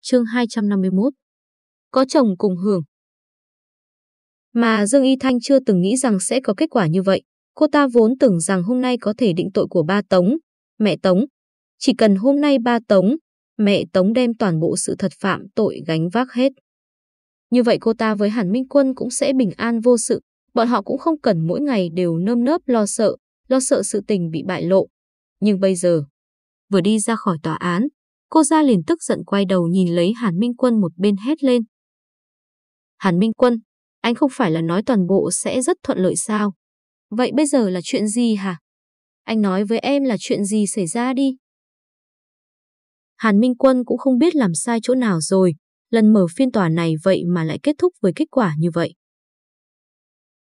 chương 251. Có chồng cùng hưởng. Mà Dương Y Thanh chưa từng nghĩ rằng sẽ có kết quả như vậy. Cô ta vốn tưởng rằng hôm nay có thể định tội của ba Tống, mẹ Tống. Chỉ cần hôm nay ba Tống, mẹ Tống đem toàn bộ sự thật phạm tội gánh vác hết. Như vậy cô ta với Hàn Minh Quân cũng sẽ bình an vô sự, bọn họ cũng không cần mỗi ngày đều nơm nớp lo sợ, lo sợ sự tình bị bại lộ. Nhưng bây giờ, vừa đi ra khỏi tòa án, cô ra liền tức giận quay đầu nhìn lấy Hàn Minh Quân một bên hét lên. Hàn Minh Quân, anh không phải là nói toàn bộ sẽ rất thuận lợi sao? Vậy bây giờ là chuyện gì hả? Anh nói với em là chuyện gì xảy ra đi. Hàn Minh Quân cũng không biết làm sai chỗ nào rồi, lần mở phiên tòa này vậy mà lại kết thúc với kết quả như vậy.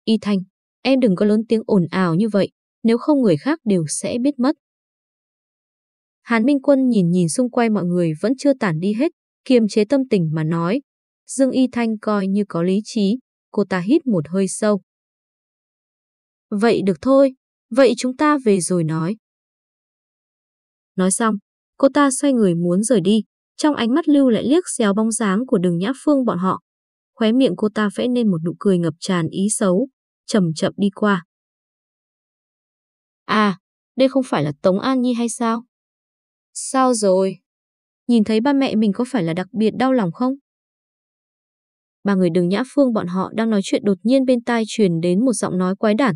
Y Thanh, em đừng có lớn tiếng ồn ào như vậy, nếu không người khác đều sẽ biết mất. Hàn Minh Quân nhìn nhìn xung quanh mọi người vẫn chưa tản đi hết, kiềm chế tâm tình mà nói. Dương Y Thanh coi như có lý trí, cô ta hít một hơi sâu. Vậy được thôi, vậy chúng ta về rồi nói. Nói xong, cô ta xoay người muốn rời đi, trong ánh mắt lưu lại liếc xéo bóng dáng của đường Nhã Phương bọn họ. Khóe miệng cô ta vẽ nên một nụ cười ngập tràn ý xấu, chậm chậm đi qua. À, đây không phải là Tống An Nhi hay sao? Sao rồi? Nhìn thấy ba mẹ mình có phải là đặc biệt đau lòng không? Ba người đường Nhã Phương bọn họ đang nói chuyện đột nhiên bên tai truyền đến một giọng nói quái đản.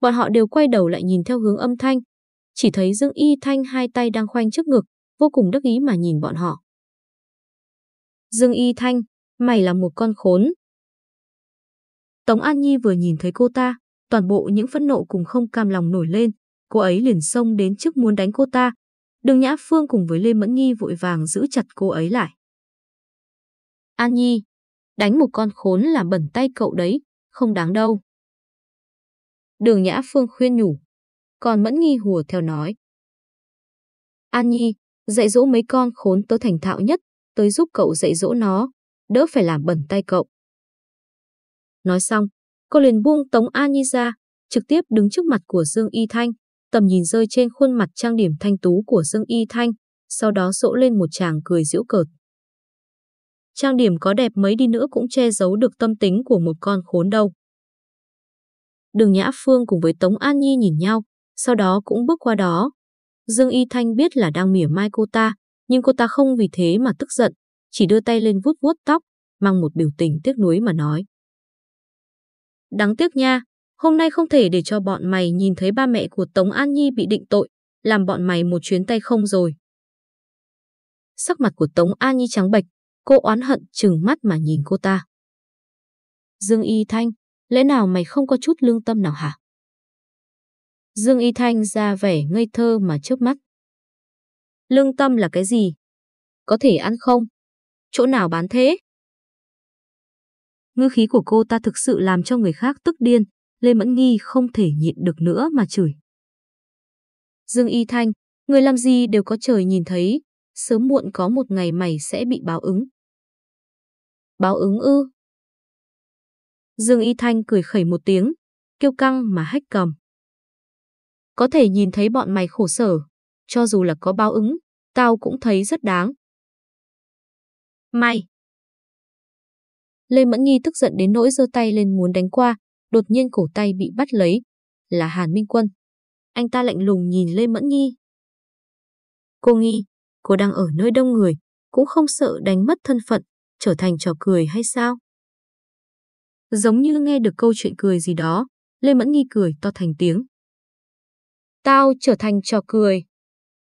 Bọn họ đều quay đầu lại nhìn theo hướng âm thanh. Chỉ thấy Dương Y Thanh hai tay đang khoanh trước ngực, vô cùng đắc ý mà nhìn bọn họ. Dương Y Thanh, mày là một con khốn. Tống An Nhi vừa nhìn thấy cô ta, toàn bộ những phẫn nộ cùng không cam lòng nổi lên, cô ấy liền xông đến trước muốn đánh cô ta. Đường Nhã Phương cùng với Lê Mẫn nghi vội vàng giữ chặt cô ấy lại. An Nhi, đánh một con khốn làm bẩn tay cậu đấy, không đáng đâu. Đường Nhã Phương khuyên nhủ, còn Mẫn nghi hùa theo nói. An Nhi, dạy dỗ mấy con khốn tớ thành thạo nhất, tới giúp cậu dạy dỗ nó, đỡ phải làm bẩn tay cậu. Nói xong, cô liền buông Tống An Nhi ra, trực tiếp đứng trước mặt của Dương Y Thanh, tầm nhìn rơi trên khuôn mặt trang điểm thanh tú của Dương Y Thanh, sau đó rỗ lên một chàng cười giễu cợt. Trang điểm có đẹp mấy đi nữa cũng che giấu được tâm tính của một con khốn đâu. Đường Nhã Phương cùng với Tống An Nhi nhìn nhau, sau đó cũng bước qua đó. Dương Y Thanh biết là đang mỉa mai cô ta, nhưng cô ta không vì thế mà tức giận, chỉ đưa tay lên vuốt vuốt tóc, mang một biểu tình tiếc nuối mà nói. Đáng tiếc nha, hôm nay không thể để cho bọn mày nhìn thấy ba mẹ của Tống An Nhi bị định tội, làm bọn mày một chuyến tay không rồi. Sắc mặt của Tống An Nhi trắng bệch, cô oán hận chừng mắt mà nhìn cô ta. Dương Y Thanh, lẽ nào mày không có chút lương tâm nào hả? Dương Y Thanh ra vẻ ngây thơ mà chớp mắt. Lương tâm là cái gì? Có thể ăn không? Chỗ nào bán thế? Ngư khí của cô ta thực sự làm cho người khác tức điên, Lê Mẫn Nghi không thể nhịn được nữa mà chửi. Dương Y Thanh, người làm gì đều có trời nhìn thấy, sớm muộn có một ngày mày sẽ bị báo ứng. Báo ứng ư? Dương Y Thanh cười khẩy một tiếng, kêu căng mà hách cầm. Có thể nhìn thấy bọn mày khổ sở, cho dù là có báo ứng, tao cũng thấy rất đáng. Mày! Lê Mẫn Nhi tức giận đến nỗi giơ tay lên muốn đánh qua, đột nhiên cổ tay bị bắt lấy. Là Hàn Minh Quân. Anh ta lạnh lùng nhìn Lê Mẫn Nhi. Cô nghi, cô đang ở nơi đông người, cũng không sợ đánh mất thân phận, trở thành trò cười hay sao? Giống như nghe được câu chuyện cười gì đó, Lê Mẫn Nhi cười to thành tiếng. Tao trở thành trò cười.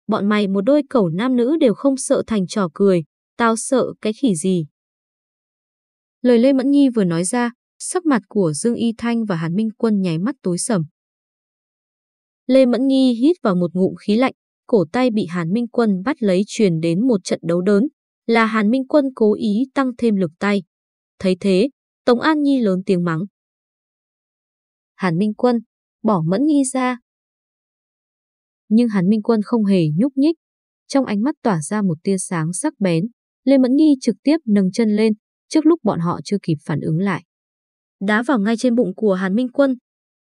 Bọn mày một đôi cẩu nam nữ đều không sợ thành trò cười, tao sợ cái khỉ gì. Lời Lê Mẫn Nhi vừa nói ra, sắc mặt của Dương Y Thanh và Hàn Minh Quân nháy mắt tối sầm. Lê Mẫn Nhi hít vào một ngụm khí lạnh, cổ tay bị Hàn Minh Quân bắt lấy truyền đến một trận đấu đớn, là Hàn Minh Quân cố ý tăng thêm lực tay. Thấy thế, Tống An Nhi lớn tiếng mắng. Hàn Minh Quân, bỏ Mẫn Nhi ra. Nhưng Hàn Minh Quân không hề nhúc nhích, trong ánh mắt tỏa ra một tia sáng sắc bén, Lê Mẫn Nhi trực tiếp nâng chân lên, trước lúc bọn họ chưa kịp phản ứng lại. Đá vào ngay trên bụng của Hàn Minh Quân.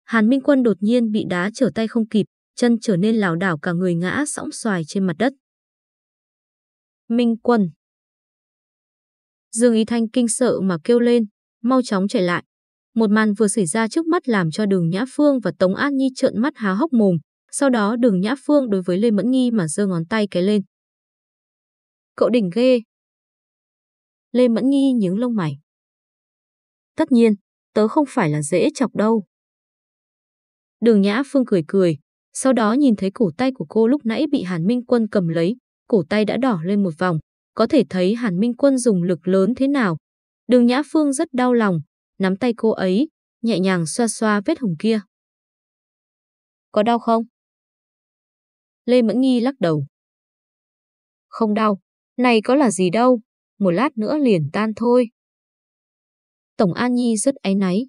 Hàn Minh Quân đột nhiên bị đá trở tay không kịp, chân trở nên lảo đảo cả người ngã sõng xoài trên mặt đất. Minh Quân Dương Y Thanh kinh sợ mà kêu lên, mau chóng chạy lại. Một màn vừa xảy ra trước mắt làm cho đường Nhã Phương và Tống An Nhi trợn mắt há hốc mồm. Sau đó đường Nhã Phương đối với Lê Mẫn Nghi mà giơ ngón tay cái lên. Cậu đỉnh ghê. Lê Mẫn Nghi nhướng lông mày. Tất nhiên, tớ không phải là dễ chọc đâu. Đường Nhã Phương cười cười, sau đó nhìn thấy cổ tay của cô lúc nãy bị Hàn Minh Quân cầm lấy, cổ tay đã đỏ lên một vòng, có thể thấy Hàn Minh Quân dùng lực lớn thế nào. Đường Nhã Phương rất đau lòng, nắm tay cô ấy, nhẹ nhàng xoa xoa vết hồng kia. Có đau không? Lê Mẫn Nghi lắc đầu. Không đau, này có là gì đâu, một lát nữa liền tan thôi. Tổng An Nhi rất áy náy.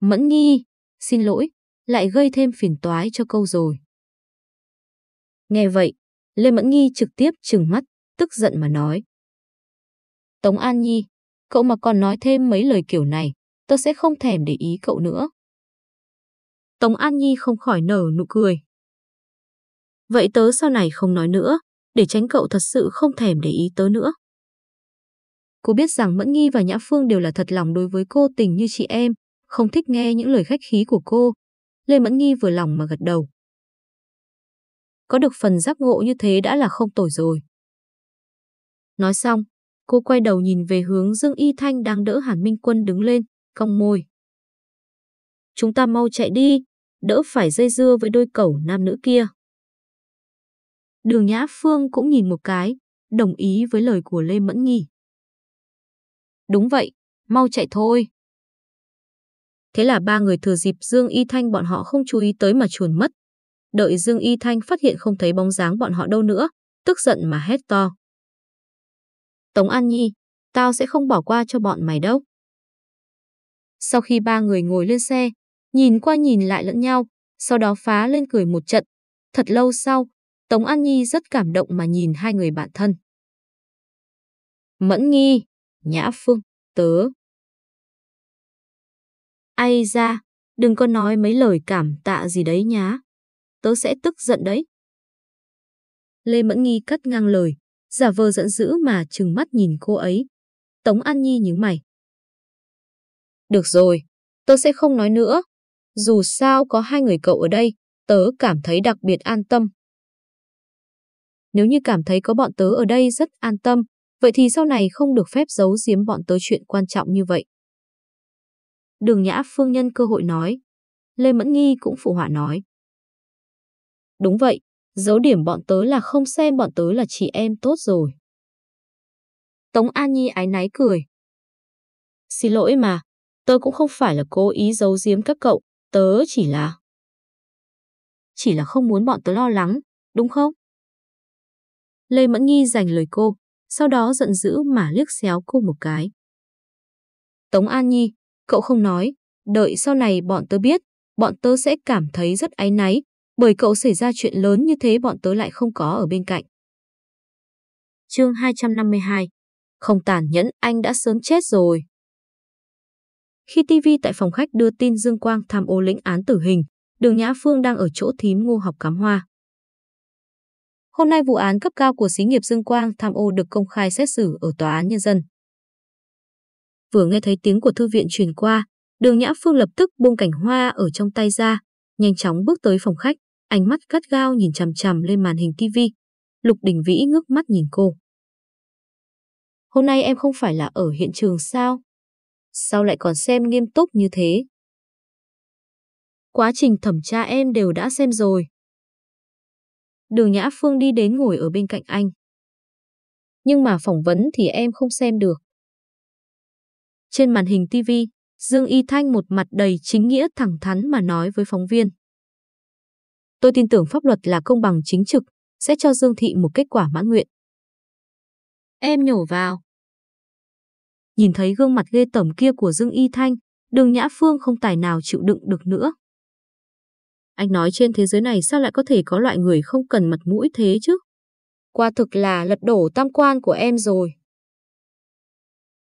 Mẫn Nghi, xin lỗi, lại gây thêm phiền toái cho câu rồi. Nghe vậy, Lê Mẫn Nghi trực tiếp trừng mắt, tức giận mà nói. Tống An Nhi, cậu mà còn nói thêm mấy lời kiểu này, tôi sẽ không thèm để ý cậu nữa. Tống An Nhi không khỏi nở nụ cười. Vậy tớ sau này không nói nữa, để tránh cậu thật sự không thèm để ý tớ nữa. Cô biết rằng Mẫn Nghi và Nhã Phương đều là thật lòng đối với cô tình như chị em, không thích nghe những lời khách khí của cô. Lê Mẫn Nghi vừa lòng mà gật đầu. Có được phần giác ngộ như thế đã là không tồi rồi. Nói xong, cô quay đầu nhìn về hướng Dương Y Thanh đang đỡ Hàn Minh Quân đứng lên, cong môi. Chúng ta mau chạy đi, đỡ phải dây dưa với đôi cẩu nam nữ kia. Đường Nhã Phương cũng nhìn một cái, đồng ý với lời của Lê Mẫn Nghi. Đúng vậy, mau chạy thôi. Thế là ba người thừa dịp Dương Y Thanh bọn họ không chú ý tới mà chuồn mất. Đợi Dương Y Thanh phát hiện không thấy bóng dáng bọn họ đâu nữa, tức giận mà hét to. Tống An Nhi, tao sẽ không bỏ qua cho bọn mày đâu. Sau khi ba người ngồi lên xe, nhìn qua nhìn lại lẫn nhau, sau đó phá lên cười một trận. Thật lâu sau, Tống An Nhi rất cảm động mà nhìn hai người bạn thân. Mẫn Nghi, Nhã Phương, tớ. Ai ra, đừng có nói mấy lời cảm tạ gì đấy nhá. Tớ sẽ tức giận đấy. Lê Mẫn Nghi cắt ngang lời, giả vờ giận dữ mà trừng mắt nhìn cô ấy. Tống An Nhi nhíu mày. Được rồi, tớ sẽ không nói nữa. Dù sao có hai người cậu ở đây, tớ cảm thấy đặc biệt an tâm. Nếu như cảm thấy có bọn tớ ở đây rất an tâm, vậy thì sau này không được phép giấu giếm bọn tới chuyện quan trọng như vậy. Đường Nhã Phương nhân cơ hội nói. Lê Mẫn Nghi cũng phụ họa nói. Đúng vậy, giấu điểm bọn tớ là không xem bọn tớ là chị em tốt rồi. Tống An Nhi ái náy cười. Xin lỗi mà, tớ cũng không phải là cố ý giấu giếm các cậu, tớ chỉ là... Chỉ là không muốn bọn tớ lo lắng, đúng không? Lê Mẫn Nghi giành lời cô, sau đó giận dữ mà liếc xéo cô một cái. Tống An Nhi, cậu không nói, đợi sau này bọn tớ biết, bọn tớ sẽ cảm thấy rất áy náy, bởi cậu xảy ra chuyện lớn như thế bọn tớ lại không có ở bên cạnh. Chương 252 Không tàn nhẫn anh đã sớm chết rồi. Khi TV tại phòng khách đưa tin Dương Quang tham ô lĩnh án tử hình, đường Nhã Phương đang ở chỗ thím ngô học cắm hoa. Hôm nay vụ án cấp cao của xí nghiệp Dương Quang tham ô được công khai xét xử ở Tòa án Nhân dân. Vừa nghe thấy tiếng của thư viện truyền qua, đường Nhã Phương lập tức buông cảnh hoa ở trong tay ra, nhanh chóng bước tới phòng khách, ánh mắt gắt gao nhìn chằm chằm lên màn hình TV. Lục Đình Vĩ ngước mắt nhìn cô. Hôm nay em không phải là ở hiện trường sao? Sao lại còn xem nghiêm túc như thế? Quá trình thẩm tra em đều đã xem rồi. Đường Nhã Phương đi đến ngồi ở bên cạnh anh. Nhưng mà phỏng vấn thì em không xem được. Trên màn hình TV, Dương Y Thanh một mặt đầy chính nghĩa thẳng thắn mà nói với phóng viên. Tôi tin tưởng pháp luật là công bằng chính trực, sẽ cho Dương Thị một kết quả mãn nguyện. Em nhổ vào. Nhìn thấy gương mặt ghê tởm kia của Dương Y Thanh, đường Nhã Phương không tài nào chịu đựng được nữa. Anh nói trên thế giới này sao lại có thể có loại người không cần mặt mũi thế chứ? Qua thực là lật đổ tam quan của em rồi.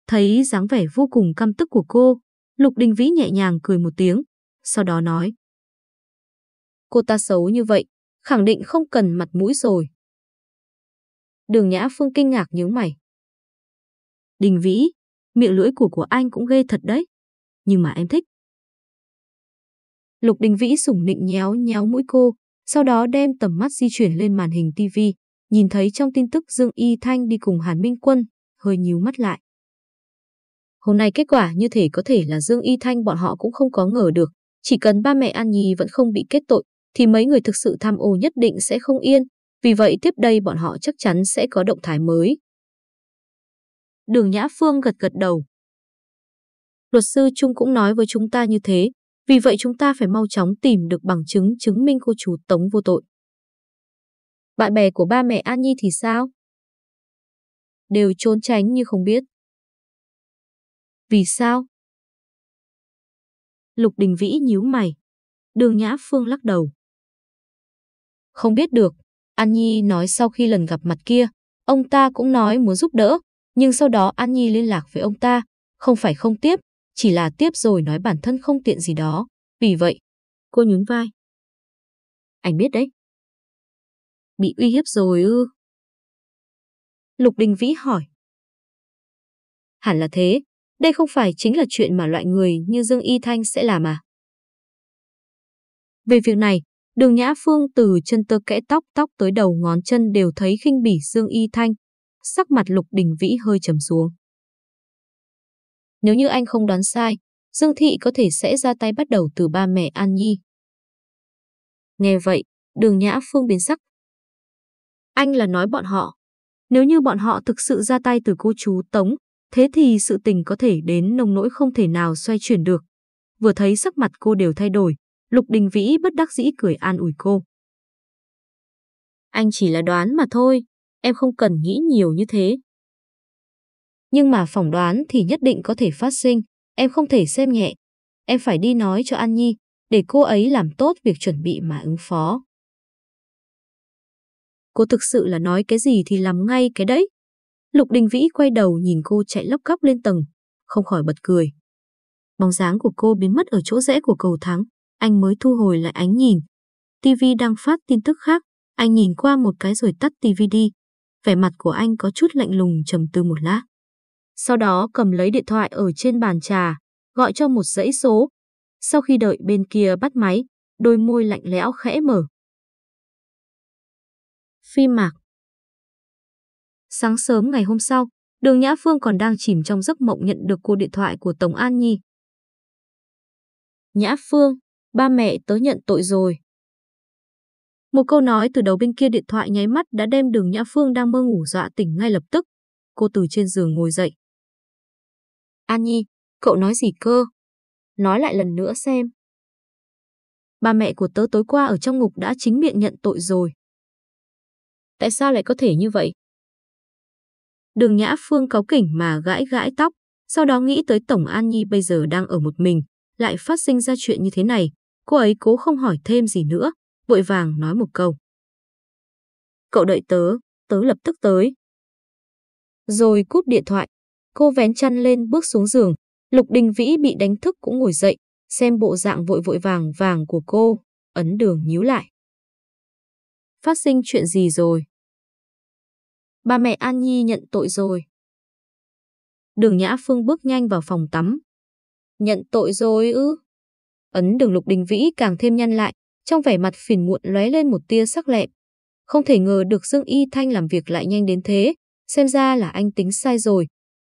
Thấy dáng vẻ vô cùng căm tức của cô, Lục Đình Vĩ nhẹ nhàng cười một tiếng, sau đó nói. Cô ta xấu như vậy, khẳng định không cần mặt mũi rồi. Đường Nhã Phương kinh ngạc nhướng mày. Đình Vĩ, miệng lưỡi của của anh cũng ghê thật đấy. Nhưng mà em thích. Lục Đình Vĩ sủng nịnh nhéo nhéo mũi cô, sau đó đem tầm mắt di chuyển lên màn hình TV, nhìn thấy trong tin tức Dương Y Thanh đi cùng Hàn Minh Quân, hơi nhíu mắt lại. Hôm nay kết quả như thể có thể là Dương Y Thanh bọn họ cũng không có ngờ được, chỉ cần ba mẹ An Nhi vẫn không bị kết tội, thì mấy người thực sự tham ô nhất định sẽ không yên, vì vậy tiếp đây bọn họ chắc chắn sẽ có động thái mới. Đường Nhã Phương gật gật đầu. Luật sư Trung cũng nói với chúng ta như thế, vì vậy chúng ta phải mau chóng tìm được bằng chứng chứng minh cô chú Tống vô tội. Bạn bè của ba mẹ An Nhi thì sao? Đều trốn tránh như không biết. Vì sao? Lục Đình Vĩ nhíu mày. Đường Nhã Phương lắc đầu. Không biết được, An Nhi nói sau khi lần gặp mặt kia, ông ta cũng nói muốn giúp đỡ, nhưng sau đó An Nhi liên lạc với ông ta, không phải không tiếp, chỉ là tiếp rồi nói bản thân không tiện gì đó. Vì vậy, cô nhún vai. Anh biết đấy. Bị uy hiếp rồi ư? Lục Đình Vĩ hỏi. Hẳn là thế, đây không phải chính là chuyện mà loại người như Dương Y Thanh sẽ làm à? Về việc này, đường Nhã Phương từ chân tơ kẽ tóc tóc tới đầu ngón chân đều thấy khinh bỉ Dương Y Thanh. Sắc mặt Lục Đình Vĩ hơi trầm xuống. Nếu như anh không đoán sai, Dương Thị có thể sẽ ra tay bắt đầu từ ba mẹ An Nhi. Nghe vậy, đường Nhã Phương biến sắc. Anh là nói bọn họ. Nếu như bọn họ thực sự ra tay từ cô chú Tống, thế thì sự tình có thể đến nông nỗi không thể nào xoay chuyển được. Vừa thấy sắc mặt cô đều thay đổi, Lục Đình Vĩ bất đắc dĩ cười an ủi cô. Anh chỉ là đoán mà thôi, em không cần nghĩ nhiều như thế. Nhưng mà phỏng đoán thì nhất định có thể phát sinh, em không thể xem nhẹ. Em phải đi nói cho An Nhi, để cô ấy làm tốt việc chuẩn bị mà ứng phó. Cô thực sự là nói cái gì thì làm ngay cái đấy. Lục Đình Vĩ quay đầu nhìn cô chạy lóc cóc lên tầng, không khỏi bật cười. Bóng dáng của cô biến mất ở chỗ rẽ của cầu thắng, anh mới thu hồi lại ánh nhìn. TV đang phát tin tức khác, anh nhìn qua một cái rồi tắt TV đi. Vẻ mặt của anh có chút lạnh lùng trầm tư một lát. Sau đó cầm lấy điện thoại ở trên bàn trà, gọi cho một dãy số. Sau khi đợi bên kia bắt máy, đôi môi lạnh lẽo khẽ mở. Phi mạc Sáng sớm ngày hôm sau, đường Nhã Phương còn đang chìm trong giấc mộng nhận được cuộc điện thoại của Tổng An Nhi. Nhã Phương, ba mẹ tớ nhận tội rồi. Một câu nói từ đầu bên kia điện thoại nháy mắt đã đem đường Nhã Phương đang mơ ngủ dọa tỉnh ngay lập tức. Cô từ trên giường ngồi dậy. An Nhi, cậu nói gì cơ? Nói lại lần nữa xem. Ba mẹ của tớ tối qua ở trong ngục đã chính miệng nhận tội rồi. Tại sao lại có thể như vậy? Đường Nhã Phương cáu kỉnh mà gãi gãi tóc, sau đó nghĩ tới Tổng An Nhi bây giờ đang ở một mình, lại phát sinh ra chuyện như thế này. Cô ấy cố không hỏi thêm gì nữa, vội vàng nói một câu. Cậu đợi tớ, tớ lập tức tới. Rồi cúp điện thoại, cô vén chăn lên bước xuống giường, Lục Đình Vĩ bị đánh thức cũng ngồi dậy, xem bộ dạng vội vội vàng vàng của cô, ấn đường nhíu lại. Phát sinh chuyện gì rồi? Ba mẹ An Nhi nhận tội rồi. Đường Nhã Phương bước nhanh vào phòng tắm. Nhận tội rồi ư? Ấn đường Lục Đình Vĩ càng thêm nhăn lại, trong vẻ mặt phiền muộn lóe lên một tia sắc lẹm. Không thể ngờ được Dương Y Thanh làm việc lại nhanh đến thế, xem ra là anh tính sai rồi.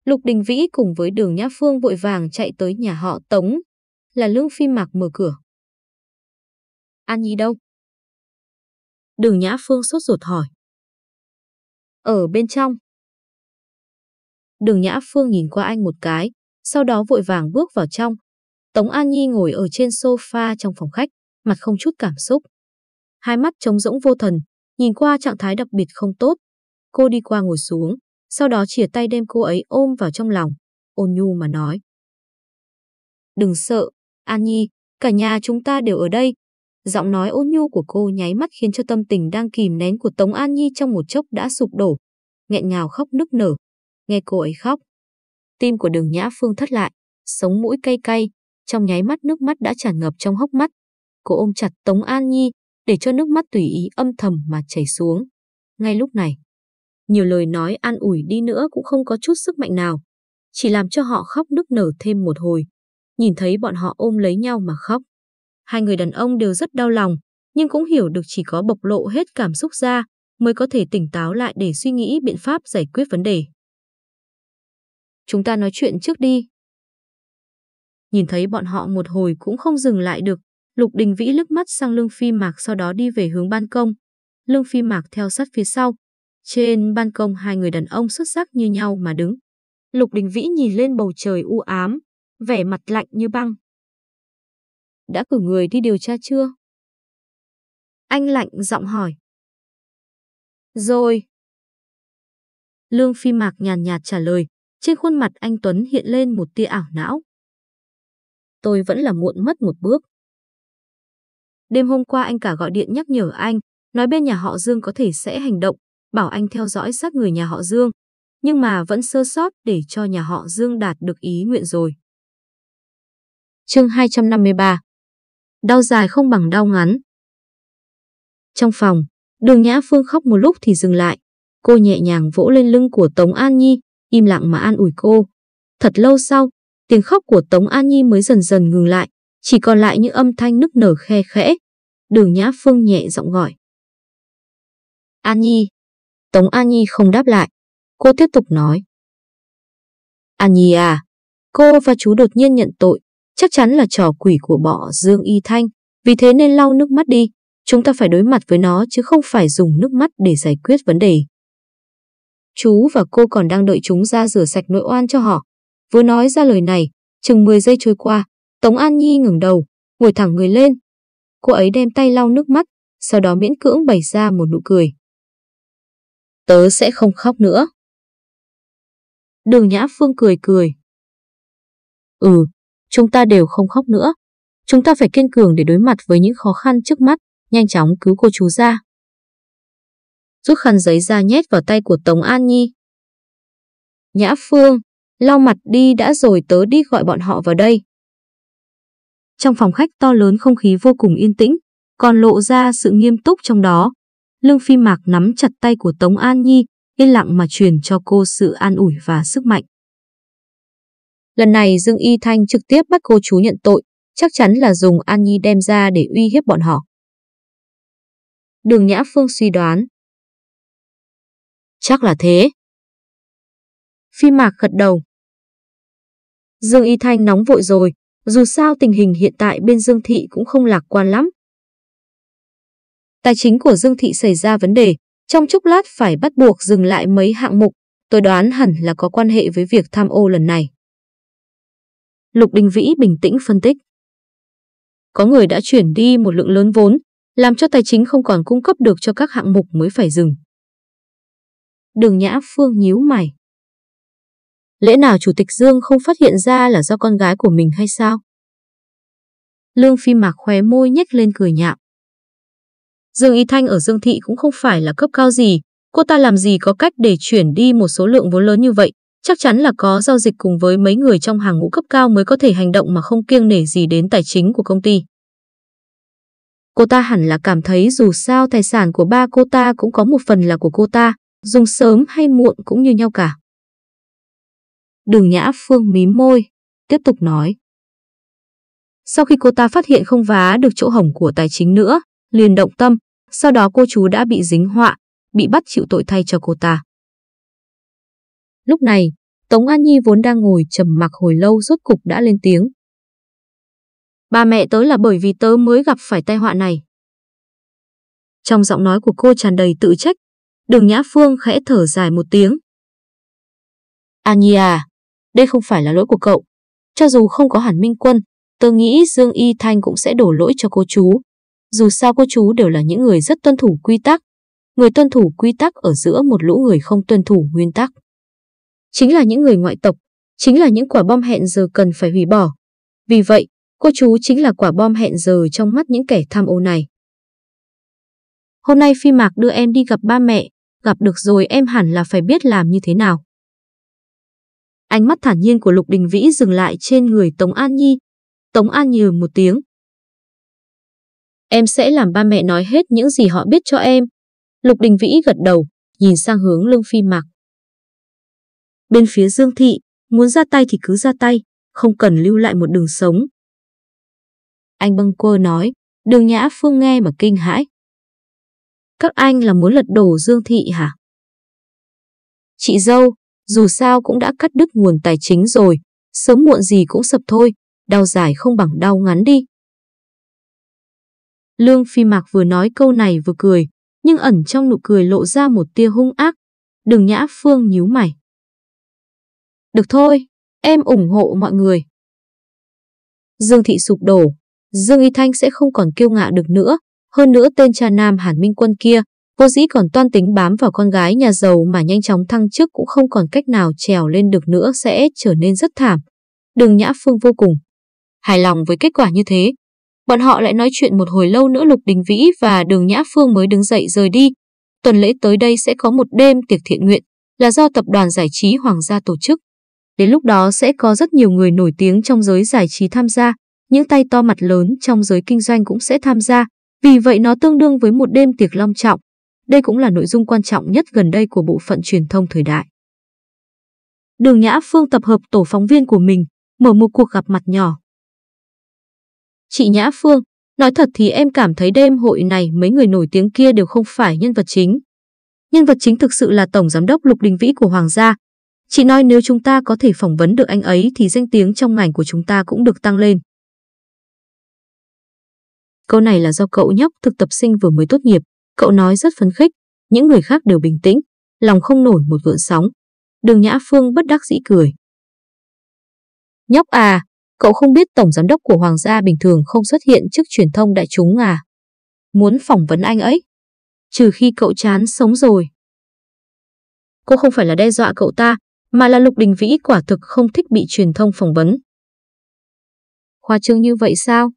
Lục Đình Vĩ cùng với đường Nhã Phương vội vàng chạy tới nhà họ Tống. Là Lương Phi Mạc mở cửa. An Nhi đâu? Đường Nhã Phương sốt ruột hỏi. Ở bên trong. Đường Nhã Phương nhìn qua anh một cái, sau đó vội vàng bước vào trong. Tống An Nhi ngồi ở trên sofa trong phòng khách, mặt không chút cảm xúc. Hai mắt trống rỗng vô thần, nhìn qua trạng thái đặc biệt không tốt. Cô đi qua ngồi xuống, sau đó chìa tay đem cô ấy ôm vào trong lòng, ôn nhu mà nói. Đừng sợ, An Nhi, cả nhà chúng ta đều ở đây, Giọng nói ôn nhu của cô nháy mắt khiến cho tâm tình đang kìm nén của Tống An Nhi trong một chốc đã sụp đổ, nghẹn ngào khóc nức nở. Nghe cô ấy khóc, tim của đường Nhã Phương thất lại, sống mũi cay cay, trong nháy mắt nước mắt đã tràn ngập trong hốc mắt. Cô ôm chặt Tống An Nhi, để cho nước mắt tùy ý âm thầm mà chảy xuống. Ngay lúc này, nhiều lời nói an ủi đi nữa cũng không có chút sức mạnh nào, chỉ làm cho họ khóc nức nở thêm một hồi. Nhìn thấy bọn họ ôm lấy nhau mà khóc. Hai người đàn ông đều rất đau lòng, nhưng cũng hiểu được chỉ có bộc lộ hết cảm xúc ra mới có thể tỉnh táo lại để suy nghĩ biện pháp giải quyết vấn đề. Chúng ta nói chuyện trước đi. Nhìn thấy bọn họ một hồi cũng không dừng lại được, Lục Đình Vĩ lướt mắt sang Lương Phi Mạc sau đó đi về hướng ban công. Lương Phi Mạc theo sát phía sau. Trên ban công hai người đàn ông xuất sắc như nhau mà đứng. Lục Đình Vĩ nhìn lên bầu trời u ám, vẻ mặt lạnh như băng. Đã cử người đi điều tra chưa? Anh lạnh giọng hỏi. Rồi. Lương Phi Mạc nhàn nhạt trả lời, trên khuôn mặt anh Tuấn hiện lên một tia ảo não. Tôi vẫn là muộn mất một bước. Đêm hôm qua anh cả gọi điện nhắc nhở anh, nói bên nhà họ Dương có thể sẽ hành động, bảo anh theo dõi sát người nhà họ Dương, nhưng mà vẫn sơ sót để cho nhà họ Dương đạt được ý nguyện rồi. Chương 253 Đau dài không bằng đau ngắn. Trong phòng, đường Nhã Phương khóc một lúc thì dừng lại. Cô nhẹ nhàng vỗ lên lưng của Tống An Nhi, im lặng mà an ủi cô. Thật lâu sau, tiếng khóc của Tống An Nhi mới dần dần ngừng lại, chỉ còn lại những âm thanh nức nở khe khẽ. Đường Nhã Phương nhẹ giọng gọi. An Nhi. Tống An Nhi không đáp lại. Cô tiếp tục nói. An Nhi à, cô và chú đột nhiên nhận tội, chắc chắn là trò quỷ của bọ Dương Y Thanh, vì thế nên lau nước mắt đi, chúng ta phải đối mặt với nó chứ không phải dùng nước mắt để giải quyết vấn đề. Chú và cô còn đang đợi chúng ra rửa sạch nội oan cho họ. Vừa nói ra lời này, chừng 10 giây trôi qua, Tống An Nhi ngừng đầu, ngồi thẳng người lên. Cô ấy đem tay lau nước mắt, sau đó miễn cưỡng bày ra một nụ cười. Tớ sẽ không khóc nữa. Đường Nhã Phương cười cười. Ừ, chúng ta đều không khóc nữa. Chúng ta phải kiên cường để đối mặt với những khó khăn trước mắt, nhanh chóng cứu cô chú ra. Rút khăn giấy ra nhét vào tay của Tống An Nhi. Nhã Phương, lau mặt đi đã rồi tớ đi gọi bọn họ vào đây. Trong phòng khách to lớn không khí vô cùng yên tĩnh, còn lộ ra sự nghiêm túc trong đó. Lương Phi Mạc nắm chặt tay của Tống An Nhi, yên lặng mà truyền cho cô sự an ủi và sức mạnh. Lần này Dương Y Thanh trực tiếp bắt cô chú nhận tội, chắc chắn là dùng An Nhi đem ra để uy hiếp bọn họ. Đường Nhã Phương suy đoán. Chắc là thế. Phi Mạc gật đầu. Dương Y Thanh nóng vội rồi, dù sao tình hình hiện tại bên Dương Thị cũng không lạc quan lắm. Tài chính của Dương Thị xảy ra vấn đề, trong chốc lát phải bắt buộc dừng lại mấy hạng mục, tôi đoán hẳn là có quan hệ với việc tham ô lần này. Lục Đình Vĩ bình tĩnh phân tích. Có người đã chuyển đi một lượng lớn vốn, làm cho tài chính không còn cung cấp được cho các hạng mục mới phải dừng. Đường Nhã Phương nhíu mày. Lẽ nào Chủ tịch Dương không phát hiện ra là do con gái của mình hay sao? Lương Phi Mạc khóe môi nhếch lên cười nhạo. Dương Y Thanh ở Dương Thị cũng không phải là cấp cao gì, cô ta làm gì có cách để chuyển đi một số lượng vốn lớn như vậy, chắc chắn là có giao dịch cùng với mấy người trong hàng ngũ cấp cao mới có thể hành động mà không kiêng nể gì đến tài chính của công ty. Cô ta hẳn là cảm thấy dù sao tài sản của ba cô ta cũng có một phần là của cô ta, dùng sớm hay muộn cũng như nhau cả. Đường Nhã Phương mím môi, tiếp tục nói. Sau khi cô ta phát hiện không vá được chỗ hỏng của tài chính nữa, liền động tâm, sau đó cô chú đã bị dính họa, bị bắt chịu tội thay cho cô ta. Lúc này, Tống An Nhi vốn đang ngồi trầm mặc hồi lâu rốt cục đã lên tiếng. Ba mẹ tớ là bởi vì tớ mới gặp phải tai họa này. Trong giọng nói của cô tràn đầy tự trách, đường Nhã Phương khẽ thở dài một tiếng. An Nhi à, đây không phải là lỗi của cậu. Cho dù không có hẳn minh quân, tớ nghĩ Dương Y Thanh cũng sẽ đổ lỗi cho cô chú. Dù sao cô chú đều là những người rất tuân thủ quy tắc. Người tuân thủ quy tắc ở giữa một lũ người không tuân thủ nguyên tắc. Chính là những người ngoại tộc, chính là những quả bom hẹn giờ cần phải hủy bỏ. Vì vậy, cô chú chính là quả bom hẹn giờ trong mắt những kẻ tham ô này. Hôm nay Phi Mạc đưa em đi gặp ba mẹ, gặp được rồi em hẳn là phải biết làm như thế nào. Ánh mắt thản nhiên của Lục Đình Vĩ dừng lại trên người Tống An Nhi. Tống An Nhi một tiếng. Em sẽ làm ba mẹ nói hết những gì họ biết cho em. Lục Đình Vĩ gật đầu, nhìn sang hướng Lương Phi Mạc. Bên phía Dương Thị, muốn ra tay thì cứ ra tay, không cần lưu lại một đường sống. Anh bâng quơ nói, đường Nhã Phương nghe mà kinh hãi. Các anh là muốn lật đổ Dương Thị hả? Chị dâu, dù sao cũng đã cắt đứt nguồn tài chính rồi, sớm muộn gì cũng sập thôi, đau dài không bằng đau ngắn đi. Lương Phi Mạc vừa nói câu này vừa cười, nhưng ẩn trong nụ cười lộ ra một tia hung ác. Đừng nhã phương nhíu mày. Được thôi, em ủng hộ mọi người. Dương Thị sụp đổ, Dương Y Thanh sẽ không còn kiêu ngạo được nữa. Hơn nữa tên cha nam Hàn Minh Quân kia, vô dĩ còn toan tính bám vào con gái nhà giàu mà nhanh chóng thăng chức cũng không còn cách nào trèo lên được nữa sẽ trở nên rất thảm. Đường Nhã Phương vô cùng hài lòng với kết quả như thế. Bọn họ lại nói chuyện một hồi lâu nữa Lục Đình Vĩ và Đường Nhã Phương mới đứng dậy rời đi. Tuần lễ tới đây sẽ có một đêm tiệc thiện nguyện là do tập đoàn giải trí Hoàng gia tổ chức. Đến lúc đó sẽ có rất nhiều người nổi tiếng trong giới giải trí tham gia, những tay to mặt lớn trong giới kinh doanh cũng sẽ tham gia, vì vậy nó tương đương với một đêm tiệc long trọng. Đây cũng là nội dung quan trọng nhất gần đây của bộ phận truyền thông thời đại. Đường Nhã Phương tập hợp tổ phóng viên của mình, mở một cuộc gặp mặt nhỏ. Chị Nhã Phương, nói thật thì em cảm thấy đêm hội này mấy người nổi tiếng kia đều không phải nhân vật chính. Nhân vật chính thực sự là Tổng Giám đốc Lục Đình Vĩ của Hoàng gia. Chị nói nếu chúng ta có thể phỏng vấn được anh ấy thì danh tiếng trong ngành của chúng ta cũng được tăng lên. Câu này là do cậu nhóc thực tập sinh vừa mới tốt nghiệp. Cậu nói rất phấn khích, những người khác đều bình tĩnh, lòng không nổi một vượn sóng. Đường Nhã Phương bất đắc dĩ cười. Nhóc à, cậu không biết tổng giám đốc của Hoàng gia bình thường không xuất hiện trước truyền thông đại chúng à? Muốn phỏng vấn anh ấy? Trừ khi cậu chán sống rồi. Cô không phải là đe dọa cậu ta, mà là Lục Đình Vĩ quả thực không thích bị truyền thông phỏng vấn. Khoa trương như vậy sao?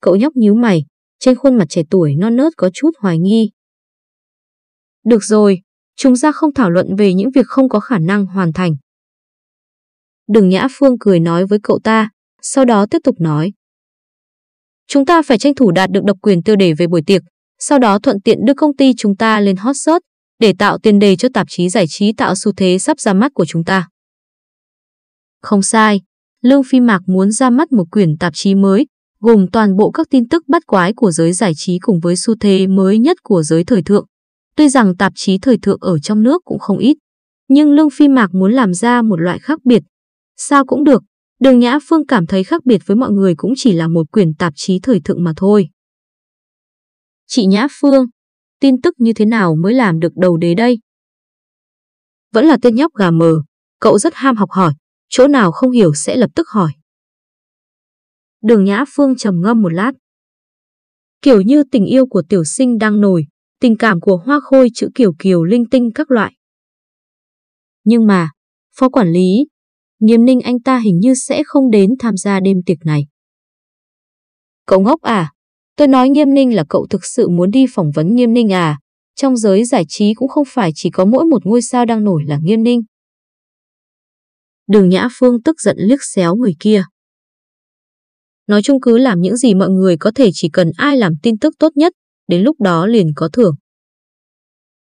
Cậu nhóc nhíu mày, trên khuôn mặt trẻ tuổi non nớt có chút hoài nghi. Được rồi, chúng ta không thảo luận về những việc không có khả năng hoàn thành. Đừng Nhã Phương cười nói với cậu ta, sau đó tiếp tục nói. Chúng ta phải tranh thủ đạt được độc quyền tiêu đề về buổi tiệc, sau đó thuận tiện đưa công ty chúng ta lên hot search để tạo tiền đề cho tạp chí giải trí tạo xu thế sắp ra mắt của chúng ta. Không sai, Lương Phi Mạc muốn ra mắt một quyển tạp chí mới, gồm toàn bộ các tin tức bắt quái của giới giải trí cùng với xu thế mới nhất của giới thời thượng. Tuy rằng tạp chí thời thượng ở trong nước cũng không ít, nhưng Lương Phi Mạc muốn làm ra một loại khác biệt, Sao cũng được, Đường Nhã Phương cảm thấy khác biệt với mọi người cũng chỉ là một quyển tạp chí thời thượng mà thôi. Chị Nhã Phương, tin tức như thế nào mới làm được đầu đế đây? Vẫn là tên nhóc gà mờ, cậu rất ham học hỏi, chỗ nào không hiểu sẽ lập tức hỏi. Đường Nhã Phương trầm ngâm một lát. Kiểu như tình yêu của tiểu sinh đang nổi, tình cảm của hoa khôi chữ kiểu kiều linh tinh các loại. Nhưng mà, phó quản lý, Nghiêm ninh anh ta hình như sẽ không đến tham gia đêm tiệc này. Cậu ngốc à? Tôi nói nghiêm ninh là cậu thực sự muốn đi phỏng vấn nghiêm ninh à? Trong giới giải trí cũng không phải chỉ có mỗi một ngôi sao đang nổi là nghiêm ninh. Đường Nhã Phương tức giận liếc xéo người kia. Nói chung cứ làm những gì mọi người có thể chỉ cần ai làm tin tức tốt nhất, đến lúc đó liền có thưởng.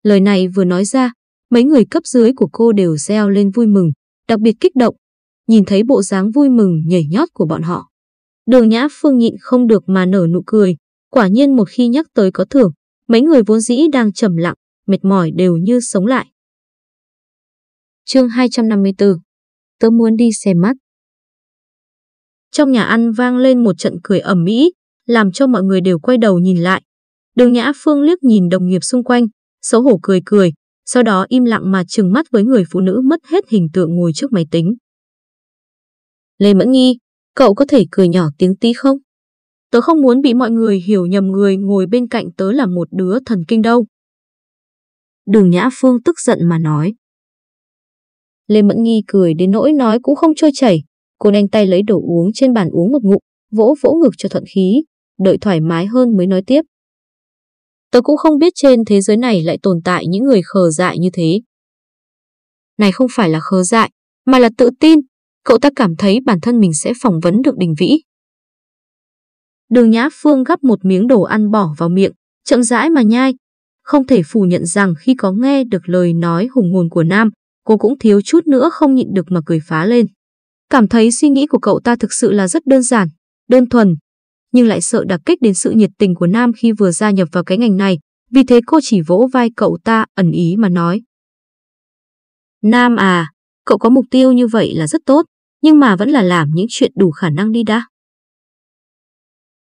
Lời này vừa nói ra, mấy người cấp dưới của cô đều reo lên vui mừng, đặc biệt kích động, nhìn thấy bộ dáng vui mừng nhảy nhót của bọn họ. Đường Nhã Phương nhịn không được mà nở nụ cười, quả nhiên một khi nhắc tới có thưởng, mấy người vốn dĩ đang trầm lặng, mệt mỏi đều như sống lại. Chương 254 Tớ muốn đi xem mắt. Trong nhà ăn vang lên một trận cười ẩm mỹ, làm cho mọi người đều quay đầu nhìn lại. Đường Nhã Phương liếc nhìn đồng nghiệp xung quanh, xấu hổ cười cười, sau đó im lặng mà trừng mắt với người phụ nữ mất hết hình tượng ngồi trước máy tính. Lê Mẫn Nghi, cậu có thể cười nhỏ tiếng tí không? Tớ không muốn bị mọi người hiểu nhầm người ngồi bên cạnh tớ là một đứa thần kinh đâu. Đường Nhã Phương tức giận mà nói. Lê Mẫn Nghi cười đến nỗi nói cũng không trôi chảy. Cô nhanh tay lấy đồ uống trên bàn uống một ngụm, vỗ vỗ ngực cho thuận khí, đợi thoải mái hơn mới nói tiếp. Tớ cũng không biết trên thế giới này lại tồn tại những người khờ dại như thế. Này không phải là khờ dại, mà là tự tin. Cậu ta cảm thấy bản thân mình sẽ phỏng vấn được đình vĩ. Đường Nhã Phương gắp một miếng đồ ăn bỏ vào miệng, chậm rãi mà nhai. Không thể phủ nhận rằng khi có nghe được lời nói hùng hồn của Nam, cô cũng thiếu chút nữa không nhịn được mà cười phá lên. Cảm thấy suy nghĩ của cậu ta thực sự là rất đơn giản, đơn thuần, nhưng lại sợ đặc kích đến sự nhiệt tình của Nam khi vừa gia nhập vào cái ngành này, vì thế cô chỉ vỗ vai cậu ta ẩn ý mà nói. Nam à, cậu có mục tiêu như vậy là rất tốt, nhưng mà vẫn là làm những chuyện đủ khả năng đi đã.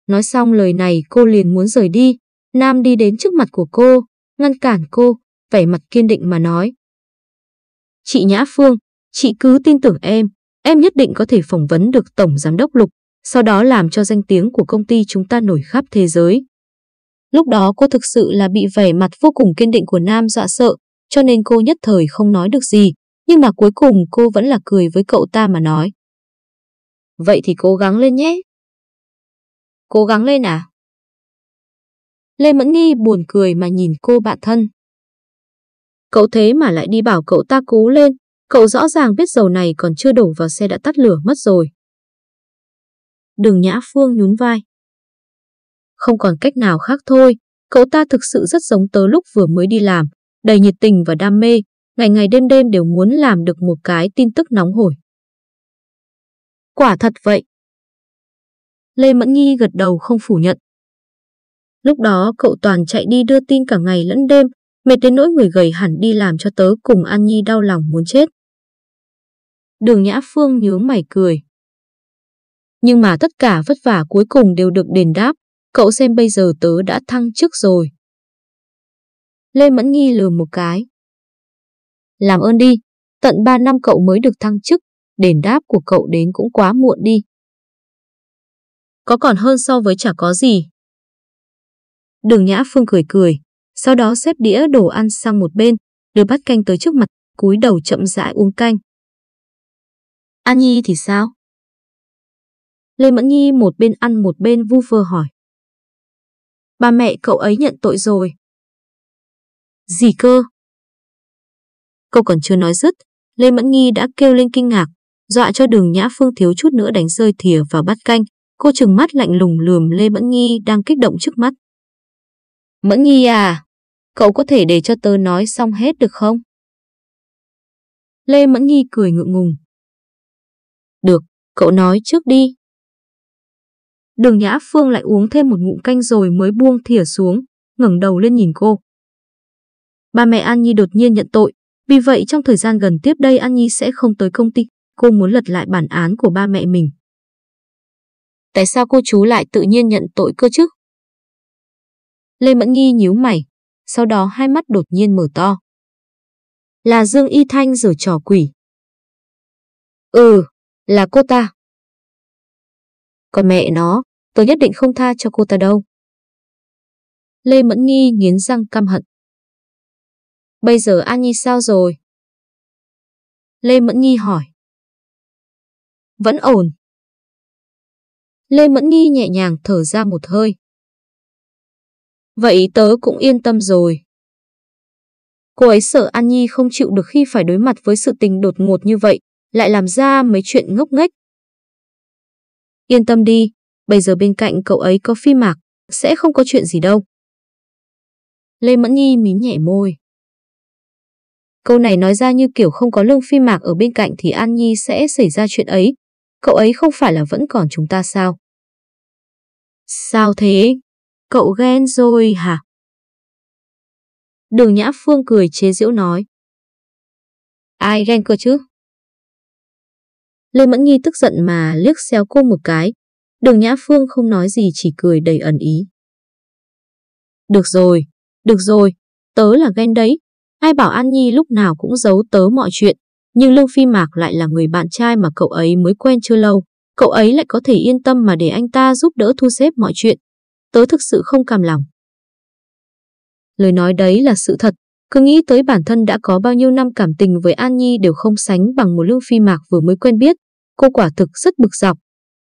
Nói xong lời này cô liền muốn rời đi, Nam đi đến trước mặt của cô, ngăn cản cô, vẻ mặt kiên định mà nói. Chị Nhã Phương, chị cứ tin tưởng em, em nhất định có thể phỏng vấn được Tổng Giám đốc Lục, sau đó làm cho danh tiếng của công ty chúng ta nổi khắp thế giới. Lúc đó cô thực sự là bị vẻ mặt vô cùng kiên định của Nam dọa sợ, cho nên cô nhất thời không nói được gì, nhưng mà cuối cùng cô vẫn là cười với cậu ta mà nói. Vậy thì cố gắng lên nhé. Cố gắng lên à? Lê Mẫn Nghi buồn cười mà nhìn cô bạn thân. Cậu thế mà lại đi bảo cậu ta cố lên, cậu rõ ràng biết dầu này còn chưa đổ vào xe đã tắt lửa mất rồi. Đường Nhã Phương nhún vai. Không còn cách nào khác thôi, cậu ta thực sự rất giống tớ lúc vừa mới đi làm, đầy nhiệt tình và đam mê, ngày ngày đêm đêm đều muốn làm được một cái tin tức nóng hổi. Quả thật vậy. Lê Mẫn Nghi gật đầu không phủ nhận. Lúc đó cậu toàn chạy đi đưa tin cả ngày lẫn đêm, mệt đến nỗi người gầy hẳn đi làm cho tớ cùng An Nhi đau lòng muốn chết. Đường Nhã Phương nhớ mày cười. Nhưng mà tất cả vất vả cuối cùng đều được đền đáp, cậu xem bây giờ tớ đã thăng chức rồi. Lê Mẫn Nghi lừa một cái. Làm ơn đi, tận 3 năm cậu mới được thăng chức, đền đáp của cậu đến cũng quá muộn đi. Có còn hơn so với chả có gì. Đường Nhã Phương cười cười, sau đó xếp đĩa đồ ăn sang một bên, đưa bát canh tới trước mặt, cúi đầu chậm rãi uống canh. An Nhi thì sao? Lê Mẫn Nhi một bên ăn một bên vu vơ hỏi. Ba mẹ cậu ấy nhận tội rồi. Gì cơ? Câu còn chưa nói dứt, Lê Mẫn Nhi đã kêu lên kinh ngạc, dọa cho đường Nhã Phương thiếu chút nữa đánh rơi thìa vào bát canh. Cô trừng mắt lạnh lùng lườm Lê Mẫn Nhi đang kích động trước mắt. Mẫn Nhi à, cậu có thể để cho tớ nói xong hết được không? Lê Mẫn Nhi cười ngượng ngùng. Được, cậu nói trước đi. Đường Nhã Phương lại uống thêm một ngụm canh rồi mới buông thìa xuống, ngẩng đầu lên nhìn cô. Ba mẹ An Nhi đột nhiên nhận tội, vì vậy trong thời gian gần tiếp đây An Nhi sẽ không tới công ty, cô muốn lật lại bản án của ba mẹ mình. Tại sao cô chú lại tự nhiên nhận tội cơ chứ? Lê Mẫn Nghi nhíu mày, sau đó hai mắt đột nhiên mở to. Là Dương Y Thanh giở trò quỷ. Ừ, là cô ta. Còn mẹ nó, tôi nhất định không tha cho cô ta đâu. Lê Mẫn Nghi nghiến răng căm hận. Bây giờ An Nhi sao rồi? Lê Mẫn Nghi hỏi. Vẫn ổn. Lê Mẫn Nghi nhẹ nhàng thở ra một hơi. Vậy tớ cũng yên tâm rồi. Cô ấy sợ An Nhi không chịu được khi phải đối mặt với sự tình đột ngột như vậy, lại làm ra mấy chuyện ngốc nghếch. Yên tâm đi, bây giờ bên cạnh cậu ấy có phi mạc, sẽ không có chuyện gì đâu. Lê Mẫn Nhi mím nhẹ môi. Câu này nói ra như kiểu không có lương phi mạc ở bên cạnh thì An Nhi sẽ xảy ra chuyện ấy. Cậu ấy không phải là vẫn còn chúng ta sao? Sao thế? Cậu ghen rồi hả? Đường Nhã Phương cười chế giễu nói. Ai ghen cơ chứ? Lê Mẫn Nhi tức giận mà liếc xéo cô một cái. Đường Nhã Phương không nói gì chỉ cười đầy ẩn ý. Được rồi, được rồi, tớ là ghen đấy. Ai bảo An Nhi lúc nào cũng giấu tớ mọi chuyện. Nhưng Lương Phi Mạc lại là người bạn trai mà cậu ấy mới quen chưa lâu. Cậu ấy lại có thể yên tâm mà để anh ta giúp đỡ thu xếp mọi chuyện. Tớ thực sự không cam lòng. Lời nói đấy là sự thật. Cứ nghĩ tới bản thân đã có bao nhiêu năm cảm tình với An Nhi đều không sánh bằng một Lương Phi Mạc vừa mới quen biết. Cô quả thực rất bực dọc.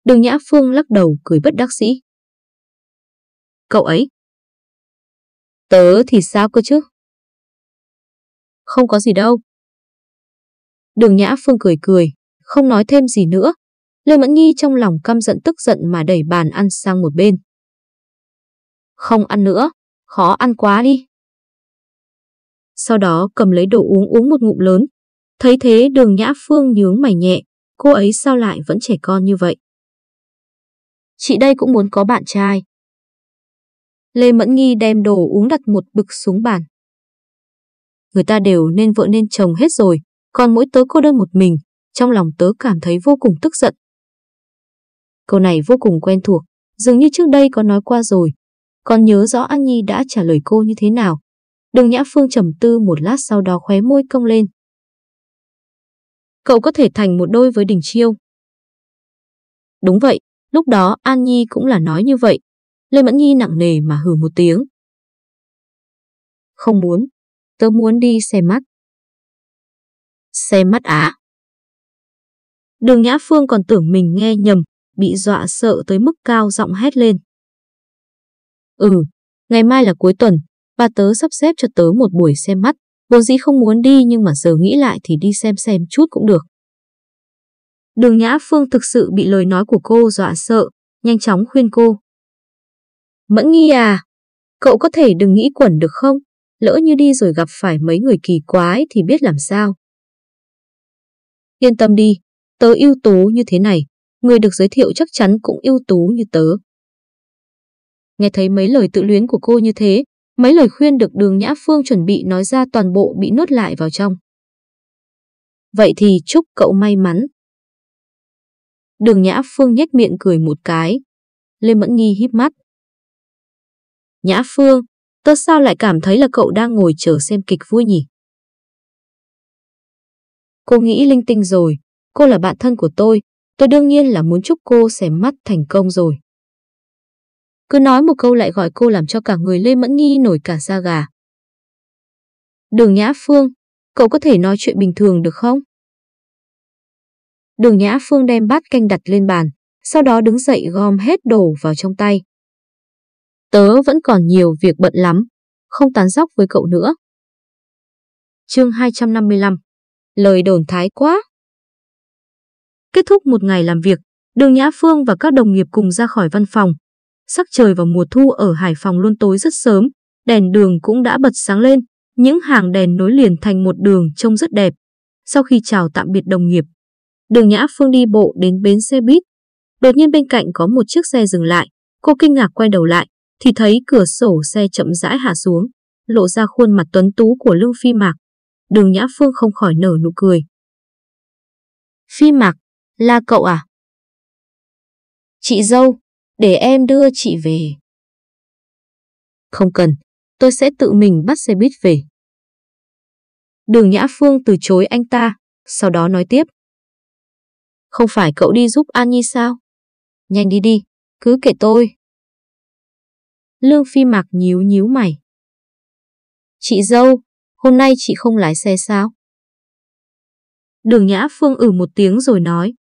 Đường Nhã Phương lắc đầu cười bất đắc sĩ. Cậu ấy. Tớ thì sao cơ chứ? Không có gì đâu. Đường Nhã Phương cười cười, không nói thêm gì nữa. Lê Mẫn nghi trong lòng căm giận tức giận mà đẩy bàn ăn sang một bên. Không ăn nữa, khó ăn quá đi. Sau đó cầm lấy đồ uống uống một ngụm lớn. Thấy thế đường Nhã Phương nhướng mày nhẹ, cô ấy sao lại vẫn trẻ con như vậy? Chị đây cũng muốn có bạn trai. Lê Mẫn Nghi đem đồ uống đặt một bực xuống bàn. Người ta đều nên vợ nên chồng hết rồi, còn mỗi tớ cô đơn một mình, trong lòng tớ cảm thấy vô cùng tức giận. Câu này vô cùng quen thuộc, dường như trước đây có nói qua rồi. Còn nhớ rõ An Nhi đã trả lời cô như thế nào. Đường Nhã Phương trầm tư một lát sau đó khóe môi cong lên. Cậu có thể thành một đôi với Đình Chiêu. Đúng vậy, lúc đó An Nhi cũng là nói như vậy. Lê Mẫn Nhi nặng nề mà hừ một tiếng. Không muốn, tớ muốn đi xem mắt. Xem mắt á? À? Đường Nhã Phương còn tưởng mình nghe nhầm, bị dọa sợ tới mức cao giọng hét lên. Ừ, ngày mai là cuối tuần, bà tớ sắp xếp cho tớ một buổi xem mắt, vốn dĩ không muốn đi nhưng mà giờ nghĩ lại thì đi xem xem chút cũng được. Đường Nhã Phương thực sự bị lời nói của cô dọa sợ, nhanh chóng khuyên cô. Mẫn nghi à, cậu có thể đừng nghĩ quẩn được không? Lỡ như đi rồi gặp phải mấy người kỳ quái thì biết làm sao. Yên tâm đi, tớ ưu tú như thế này, người được giới thiệu chắc chắn cũng ưu tú như tớ. Nghe thấy mấy lời tự luyến của cô như thế, mấy lời khuyên được đường Nhã Phương chuẩn bị nói ra toàn bộ bị nuốt lại vào trong. Vậy thì chúc cậu may mắn. Đường Nhã Phương nhếch miệng cười một cái. Lê Mẫn Nghi híp mắt. Nhã Phương, tớ sao lại cảm thấy là cậu đang ngồi chờ xem kịch vui nhỉ? Cô nghĩ linh tinh rồi, cô là bạn thân của tôi, tôi đương nhiên là muốn chúc cô xem mắt thành công rồi. Cứ nói một câu lại gọi cô làm cho cả người Lê Mẫn Nghi nổi cả da gà. Đường Nhã Phương, cậu có thể nói chuyện bình thường được không? Đường Nhã Phương đem bát canh đặt lên bàn, sau đó đứng dậy gom hết đồ vào trong tay. Tớ vẫn còn nhiều việc bận lắm, không tán dóc với cậu nữa. Chương 255 Lời đồn thái quá Kết thúc một ngày làm việc, Đường Nhã Phương và các đồng nghiệp cùng ra khỏi văn phòng. Sắc trời vào mùa thu ở Hải Phòng luôn tối rất sớm, đèn đường cũng đã bật sáng lên, những hàng đèn nối liền thành một đường trông rất đẹp. Sau khi chào tạm biệt đồng nghiệp, Đường Nhã Phương đi bộ đến bến xe buýt. Đột nhiên bên cạnh có một chiếc xe dừng lại, cô kinh ngạc quay đầu lại, thì thấy cửa sổ xe chậm rãi hạ xuống, lộ ra khuôn mặt tuấn tú của Lương Phi Mạc. Đường Nhã Phương không khỏi nở nụ cười. Phi Mạc, là cậu à? Chị dâu, để em đưa chị về. Không cần, tôi sẽ tự mình bắt xe buýt về. Đường Nhã Phương từ chối anh ta, sau đó nói tiếp. Không phải cậu đi giúp An Nhi sao? Nhanh đi đi, cứ kể tôi. Lương Phi Mạc nhíu nhíu mày. Chị dâu, hôm nay chị không lái xe sao? Đường Nhã Phương ử ừ một tiếng rồi nói.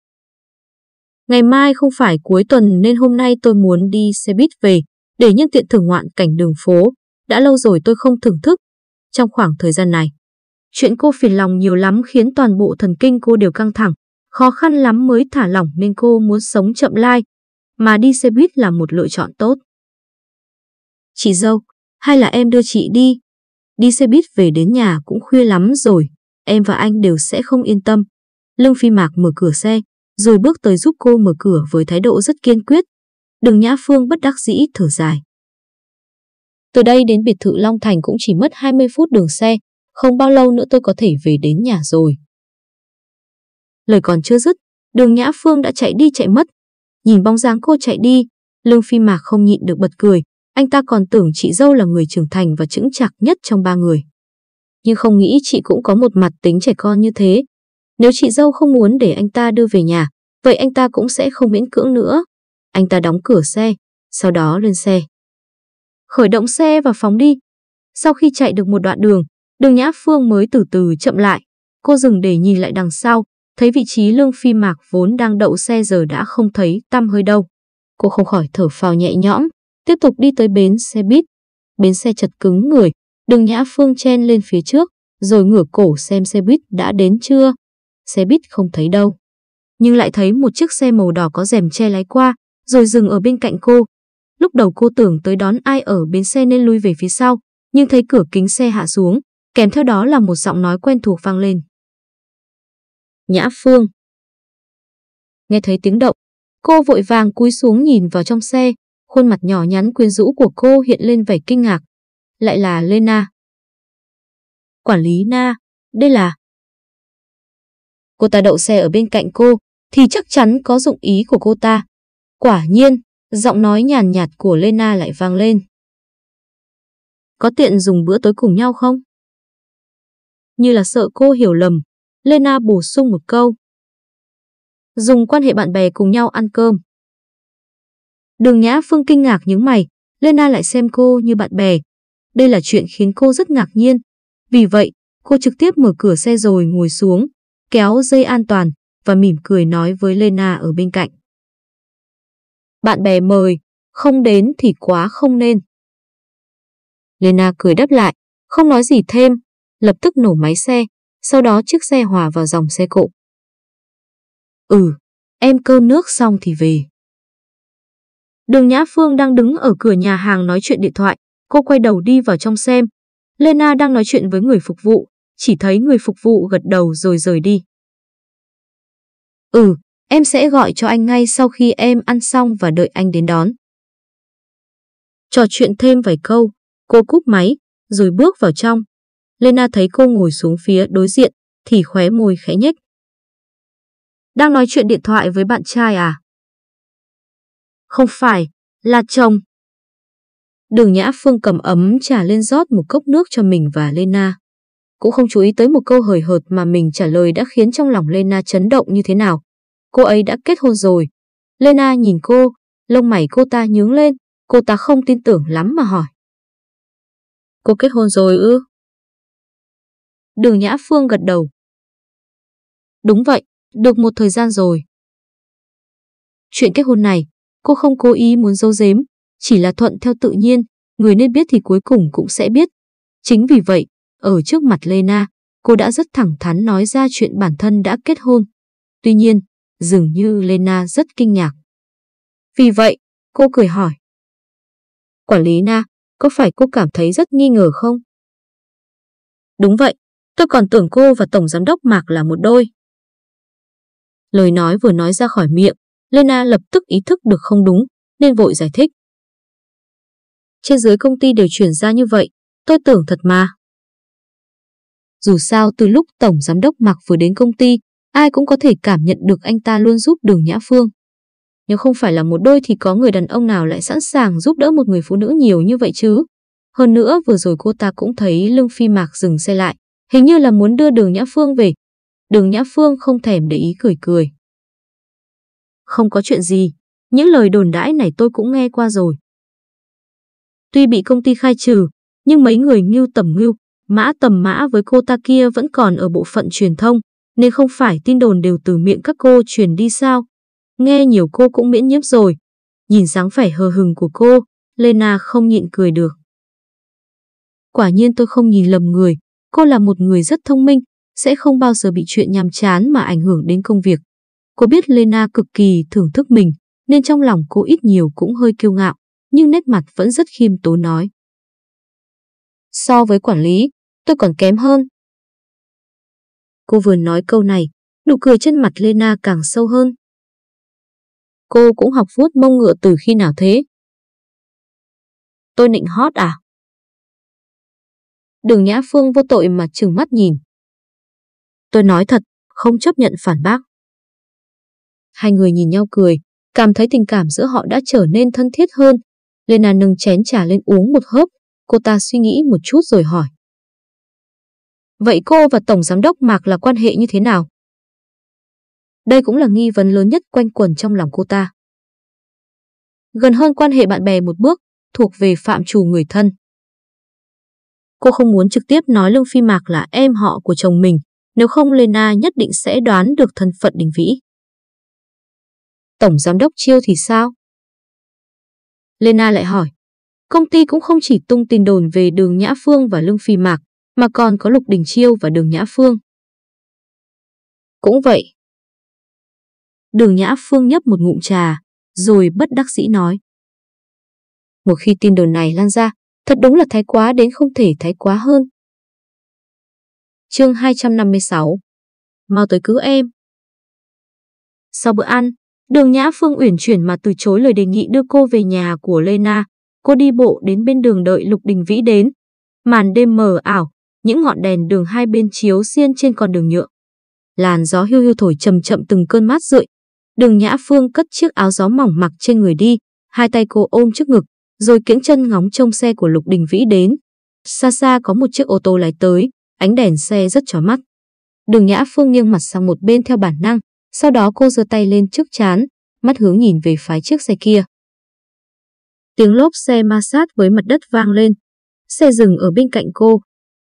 Ngày mai không phải cuối tuần nên hôm nay tôi muốn đi xe buýt về để nhân tiện thưởng ngoạn cảnh đường phố. Đã lâu rồi tôi không thưởng thức. Trong khoảng thời gian này, chuyện cô phiền lòng nhiều lắm khiến toàn bộ thần kinh cô đều căng thẳng. Khó khăn lắm mới thả lỏng nên cô muốn sống chậm lai, mà đi xe buýt là một lựa chọn tốt. Chị dâu, hay là em đưa chị đi? Đi xe buýt về đến nhà cũng khuya lắm rồi, em và anh đều sẽ không yên tâm. Lương Phi Mạc mở cửa xe, rồi bước tới giúp cô mở cửa với thái độ rất kiên quyết. Đường Nhã Phương bất đắc dĩ thở dài. Từ đây đến biệt thự Long Thành cũng chỉ mất 20 phút đường xe, không bao lâu nữa tôi có thể về đến nhà rồi. Lời còn chưa dứt, đường Nhã Phương đã chạy đi chạy mất. Nhìn bóng dáng cô chạy đi, Lương Phi Mạc không nhịn được bật cười, anh ta còn tưởng chị dâu là người trưởng thành và chững chạc nhất trong ba người. Nhưng không nghĩ chị cũng có một mặt tính trẻ con như thế. Nếu chị dâu không muốn để anh ta đưa về nhà, vậy anh ta cũng sẽ không miễn cưỡng nữa. Anh ta đóng cửa xe, sau đó lên xe. Khởi động xe và phóng đi. Sau khi chạy được một đoạn đường, đường Nhã Phương mới từ từ chậm lại. Cô dừng để nhìn lại đằng sau, thấy vị trí lương phi mạc vốn đang đậu xe giờ đã không thấy tăm hơi đâu. Cô không khỏi thở phào nhẹ nhõm, tiếp tục đi tới bến xe buýt. Bến xe chật cứng người, đường Nhã Phương chen lên phía trước, rồi ngửa cổ xem xe buýt đã đến chưa. Xe buýt không thấy đâu. Nhưng lại thấy một chiếc xe màu đỏ có rèm che lái qua, rồi dừng ở bên cạnh cô. Lúc đầu cô tưởng tới đón ai ở bến xe nên lui về phía sau, nhưng thấy cửa kính xe hạ xuống, kèm theo đó là một giọng nói quen thuộc vang lên. Nhã Phương. Nghe thấy tiếng động, cô vội vàng cúi xuống nhìn vào trong xe, khuôn mặt nhỏ nhắn quyến rũ của cô hiện lên vẻ kinh ngạc. Lại là Lena. Quản lý Na, đây là... Cô ta đậu xe ở bên cạnh cô, thì chắc chắn có dụng ý của cô ta. Quả nhiên, giọng nói nhàn nhạt của Lena lại vang lên. Có tiện dùng bữa tối cùng nhau không? Như là sợ cô hiểu lầm, Lena bổ sung một câu. Dùng quan hệ bạn bè cùng nhau ăn cơm. Đường Nhã Phương kinh ngạc những mày, Lena lại xem cô như bạn bè. Đây là chuyện khiến cô rất ngạc nhiên. Vì vậy, cô trực tiếp mở cửa xe rồi ngồi xuống, kéo dây an toàn và mỉm cười nói với Lena ở bên cạnh. Bạn bè mời, không đến thì quá không nên. Lena cười đáp lại, không nói gì thêm, lập tức nổ máy xe, sau đó chiếc xe hòa vào dòng xe cộ. Ừ, em cơm nước xong thì về. Đường Nhã Phương đang đứng ở cửa nhà hàng nói chuyện điện thoại, cô quay đầu đi vào trong xem. Lena đang nói chuyện với người phục vụ, chỉ thấy người phục vụ gật đầu rồi rời đi. Ừ, em sẽ gọi cho anh ngay sau khi em ăn xong và đợi anh đến đón. Trò chuyện thêm vài câu, cô cúp máy, rồi bước vào trong. Lena thấy cô ngồi xuống phía đối diện, thì khóe môi khẽ nhếch. Đang nói chuyện điện thoại với bạn trai à? Không phải, là chồng. Đường Nhã Phương cầm ấm trà lên rót một cốc nước cho mình và Lena. Cũng không chú ý tới một câu hời hợt mà mình trả lời đã khiến trong lòng Lena chấn động như thế nào. Cô ấy đã kết hôn rồi. Lena nhìn cô, lông mày cô ta nhướng lên, cô ta không tin tưởng lắm mà hỏi. Cô kết hôn rồi ư? Đường Nhã Phương gật đầu. Đúng vậy, được một thời gian rồi. Chuyện kết hôn này, cô không cố ý muốn giấu giếm, chỉ là thuận theo tự nhiên, người nên biết thì cuối cùng cũng sẽ biết. Chính vì vậy, ở trước mặt Lena, cô đã rất thẳng thắn nói ra chuyện bản thân đã kết hôn. Tuy nhiên, dường như Lena rất kinh ngạc. Vì vậy, cô cười hỏi. Quản lý Na, có phải cô cảm thấy rất nghi ngờ không? Đúng vậy, tôi còn tưởng cô và Tổng Giám đốc Mạc là một đôi. Lời nói vừa nói ra khỏi miệng, Lena lập tức ý thức được không đúng, nên vội giải thích. Trên dưới công ty đều chuyển ra như vậy, tôi tưởng thật mà. Dù sao từ lúc Tổng Giám đốc Mạc vừa đến công ty, ai cũng có thể cảm nhận được anh ta luôn giúp đường Nhã Phương. Nếu không phải là một đôi thì có người đàn ông nào lại sẵn sàng giúp đỡ một người phụ nữ nhiều như vậy chứ. Hơn nữa vừa rồi cô ta cũng thấy Lương Phi Mạc dừng xe lại, hình như là muốn đưa đường Nhã Phương về. Đường Nhã Phương không thèm để ý cười cười. Không có chuyện gì, những lời đồn đãi này tôi cũng nghe qua rồi. Tuy bị công ty khai trừ, nhưng mấy người ngưu tầm ngưu, mã tầm mã với cô ta kia vẫn còn ở bộ phận truyền thông, nên không phải tin đồn đều từ miệng các cô truyền đi sao. Nghe nhiều cô cũng miễn nhiễm rồi. Nhìn dáng vẻ hờ hừng của cô, Lena không nhịn cười được. Quả nhiên tôi không nhìn lầm người, cô là một người rất thông minh, sẽ không bao giờ bị chuyện nhàm chán mà ảnh hưởng đến công việc. Cô biết Lena cực kỳ thưởng thức mình, nên trong lòng cô ít nhiều cũng hơi kiêu ngạo, nhưng nét mặt vẫn rất khiêm tốn nói. So với quản lý, tôi còn kém hơn. Cô vừa nói câu này, nụ cười trên mặt Lena càng sâu hơn. Cô cũng học vuốt mông ngựa từ khi nào thế? Tôi nịnh hót à? Đường Nhã Phương vô tội mà trừng mắt nhìn. Tôi nói thật, không chấp nhận phản bác. Hai người nhìn nhau cười, cảm thấy tình cảm giữa họ đã trở nên thân thiết hơn. Lena nâng chén trà lên uống một hớp, cô ta suy nghĩ một chút rồi hỏi. Vậy cô và Tổng Giám đốc Mạc là quan hệ như thế nào? Đây cũng là nghi vấn lớn nhất quanh quẩn trong lòng cô ta. Gần hơn quan hệ bạn bè một bước, thuộc về phạm trù người thân. Cô không muốn trực tiếp nói Lương Phi Mạc là em họ của chồng mình, nếu không Lena nhất định sẽ đoán được thân phận Đình Vĩ. Tổng Giám đốc Chiêu thì sao? Lena lại hỏi. Công ty cũng không chỉ tung tin đồn về đường Nhã Phương và Lương Phi Mạc, mà còn có Lục Đình Chiêu và đường Nhã Phương. Cũng vậy. Đường Nhã Phương nhấp một ngụm trà, rồi bất đắc dĩ nói. Một khi tin đồn này lan ra, thật đúng là thái quá đến không thể thái quá hơn. Chương 256 Mau tới cứu em, Sau bữa ăn, đường Nhã Phương uyển chuyển mà từ chối lời đề nghị đưa cô về nhà của Lena. Cô đi bộ đến bên đường đợi Lục Đình Vĩ đến. Màn đêm mờ ảo, những ngọn đèn đường hai bên chiếu xiên trên con đường nhựa. Làn gió hưu hưu thổi chậm chậm từng cơn mát rượi. Đường Nhã Phương cất chiếc áo gió mỏng mặc trên người đi, hai tay cô ôm trước ngực, rồi kiễng chân ngóng trông xe của Lục Đình Vĩ đến. Xa xa có một chiếc ô tô lái tới, ánh đèn xe rất chói mắt. Đường Nhã Phương nghiêng mặt sang một bên theo bản năng, sau đó cô giơ tay lên trước chán, mắt hướng nhìn về phía chiếc xe kia. Tiếng lốp xe ma sát với mặt đất vang lên. Xe dừng ở bên cạnh cô.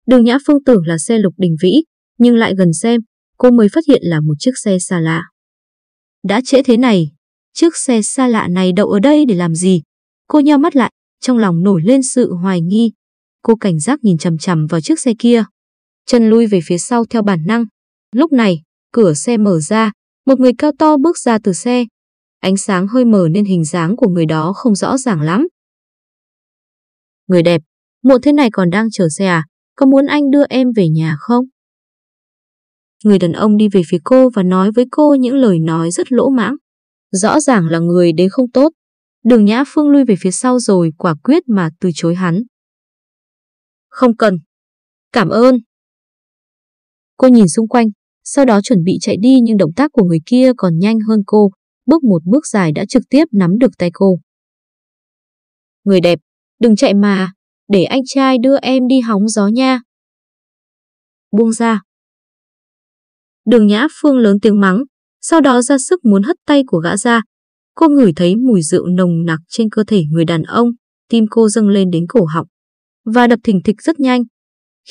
Đường Nhã Phương tưởng là xe Lục Đình Vĩ, nhưng lại gần xem, cô mới phát hiện là một chiếc xe xa lạ. Đã trễ thế này, chiếc xe xa lạ này đậu ở đây để làm gì? Cô nheo mắt lại, trong lòng nổi lên sự hoài nghi. Cô cảnh giác nhìn chằm chằm vào chiếc xe kia. Chân lui về phía sau theo bản năng. Lúc này, cửa xe mở ra, một người cao to bước ra từ xe. Ánh sáng hơi mờ nên hình dáng của người đó không rõ ràng lắm. Người đẹp, muộn thế này còn đang chờ xe à? Có muốn anh đưa em về nhà không? Người đàn ông đi về phía cô và nói với cô những lời nói rất lỗ mãng. Rõ ràng là người đến không tốt. Đường Nhã Phương lui về phía sau rồi quả quyết mà từ chối hắn. Không cần. Cảm ơn. Cô nhìn xung quanh, sau đó chuẩn bị chạy đi nhưng động tác của người kia còn nhanh hơn cô, bước một bước dài đã trực tiếp nắm được tay cô. Người đẹp, đừng chạy mà, để anh trai đưa em đi hóng gió nha. Buông ra. Đường Nhã Phương lớn tiếng mắng, sau đó ra sức muốn hất tay của gã ra. Cô ngửi thấy mùi rượu nồng nặc trên cơ thể người đàn ông, tim cô dâng lên đến cổ họng. Và đập thình thịch rất nhanh.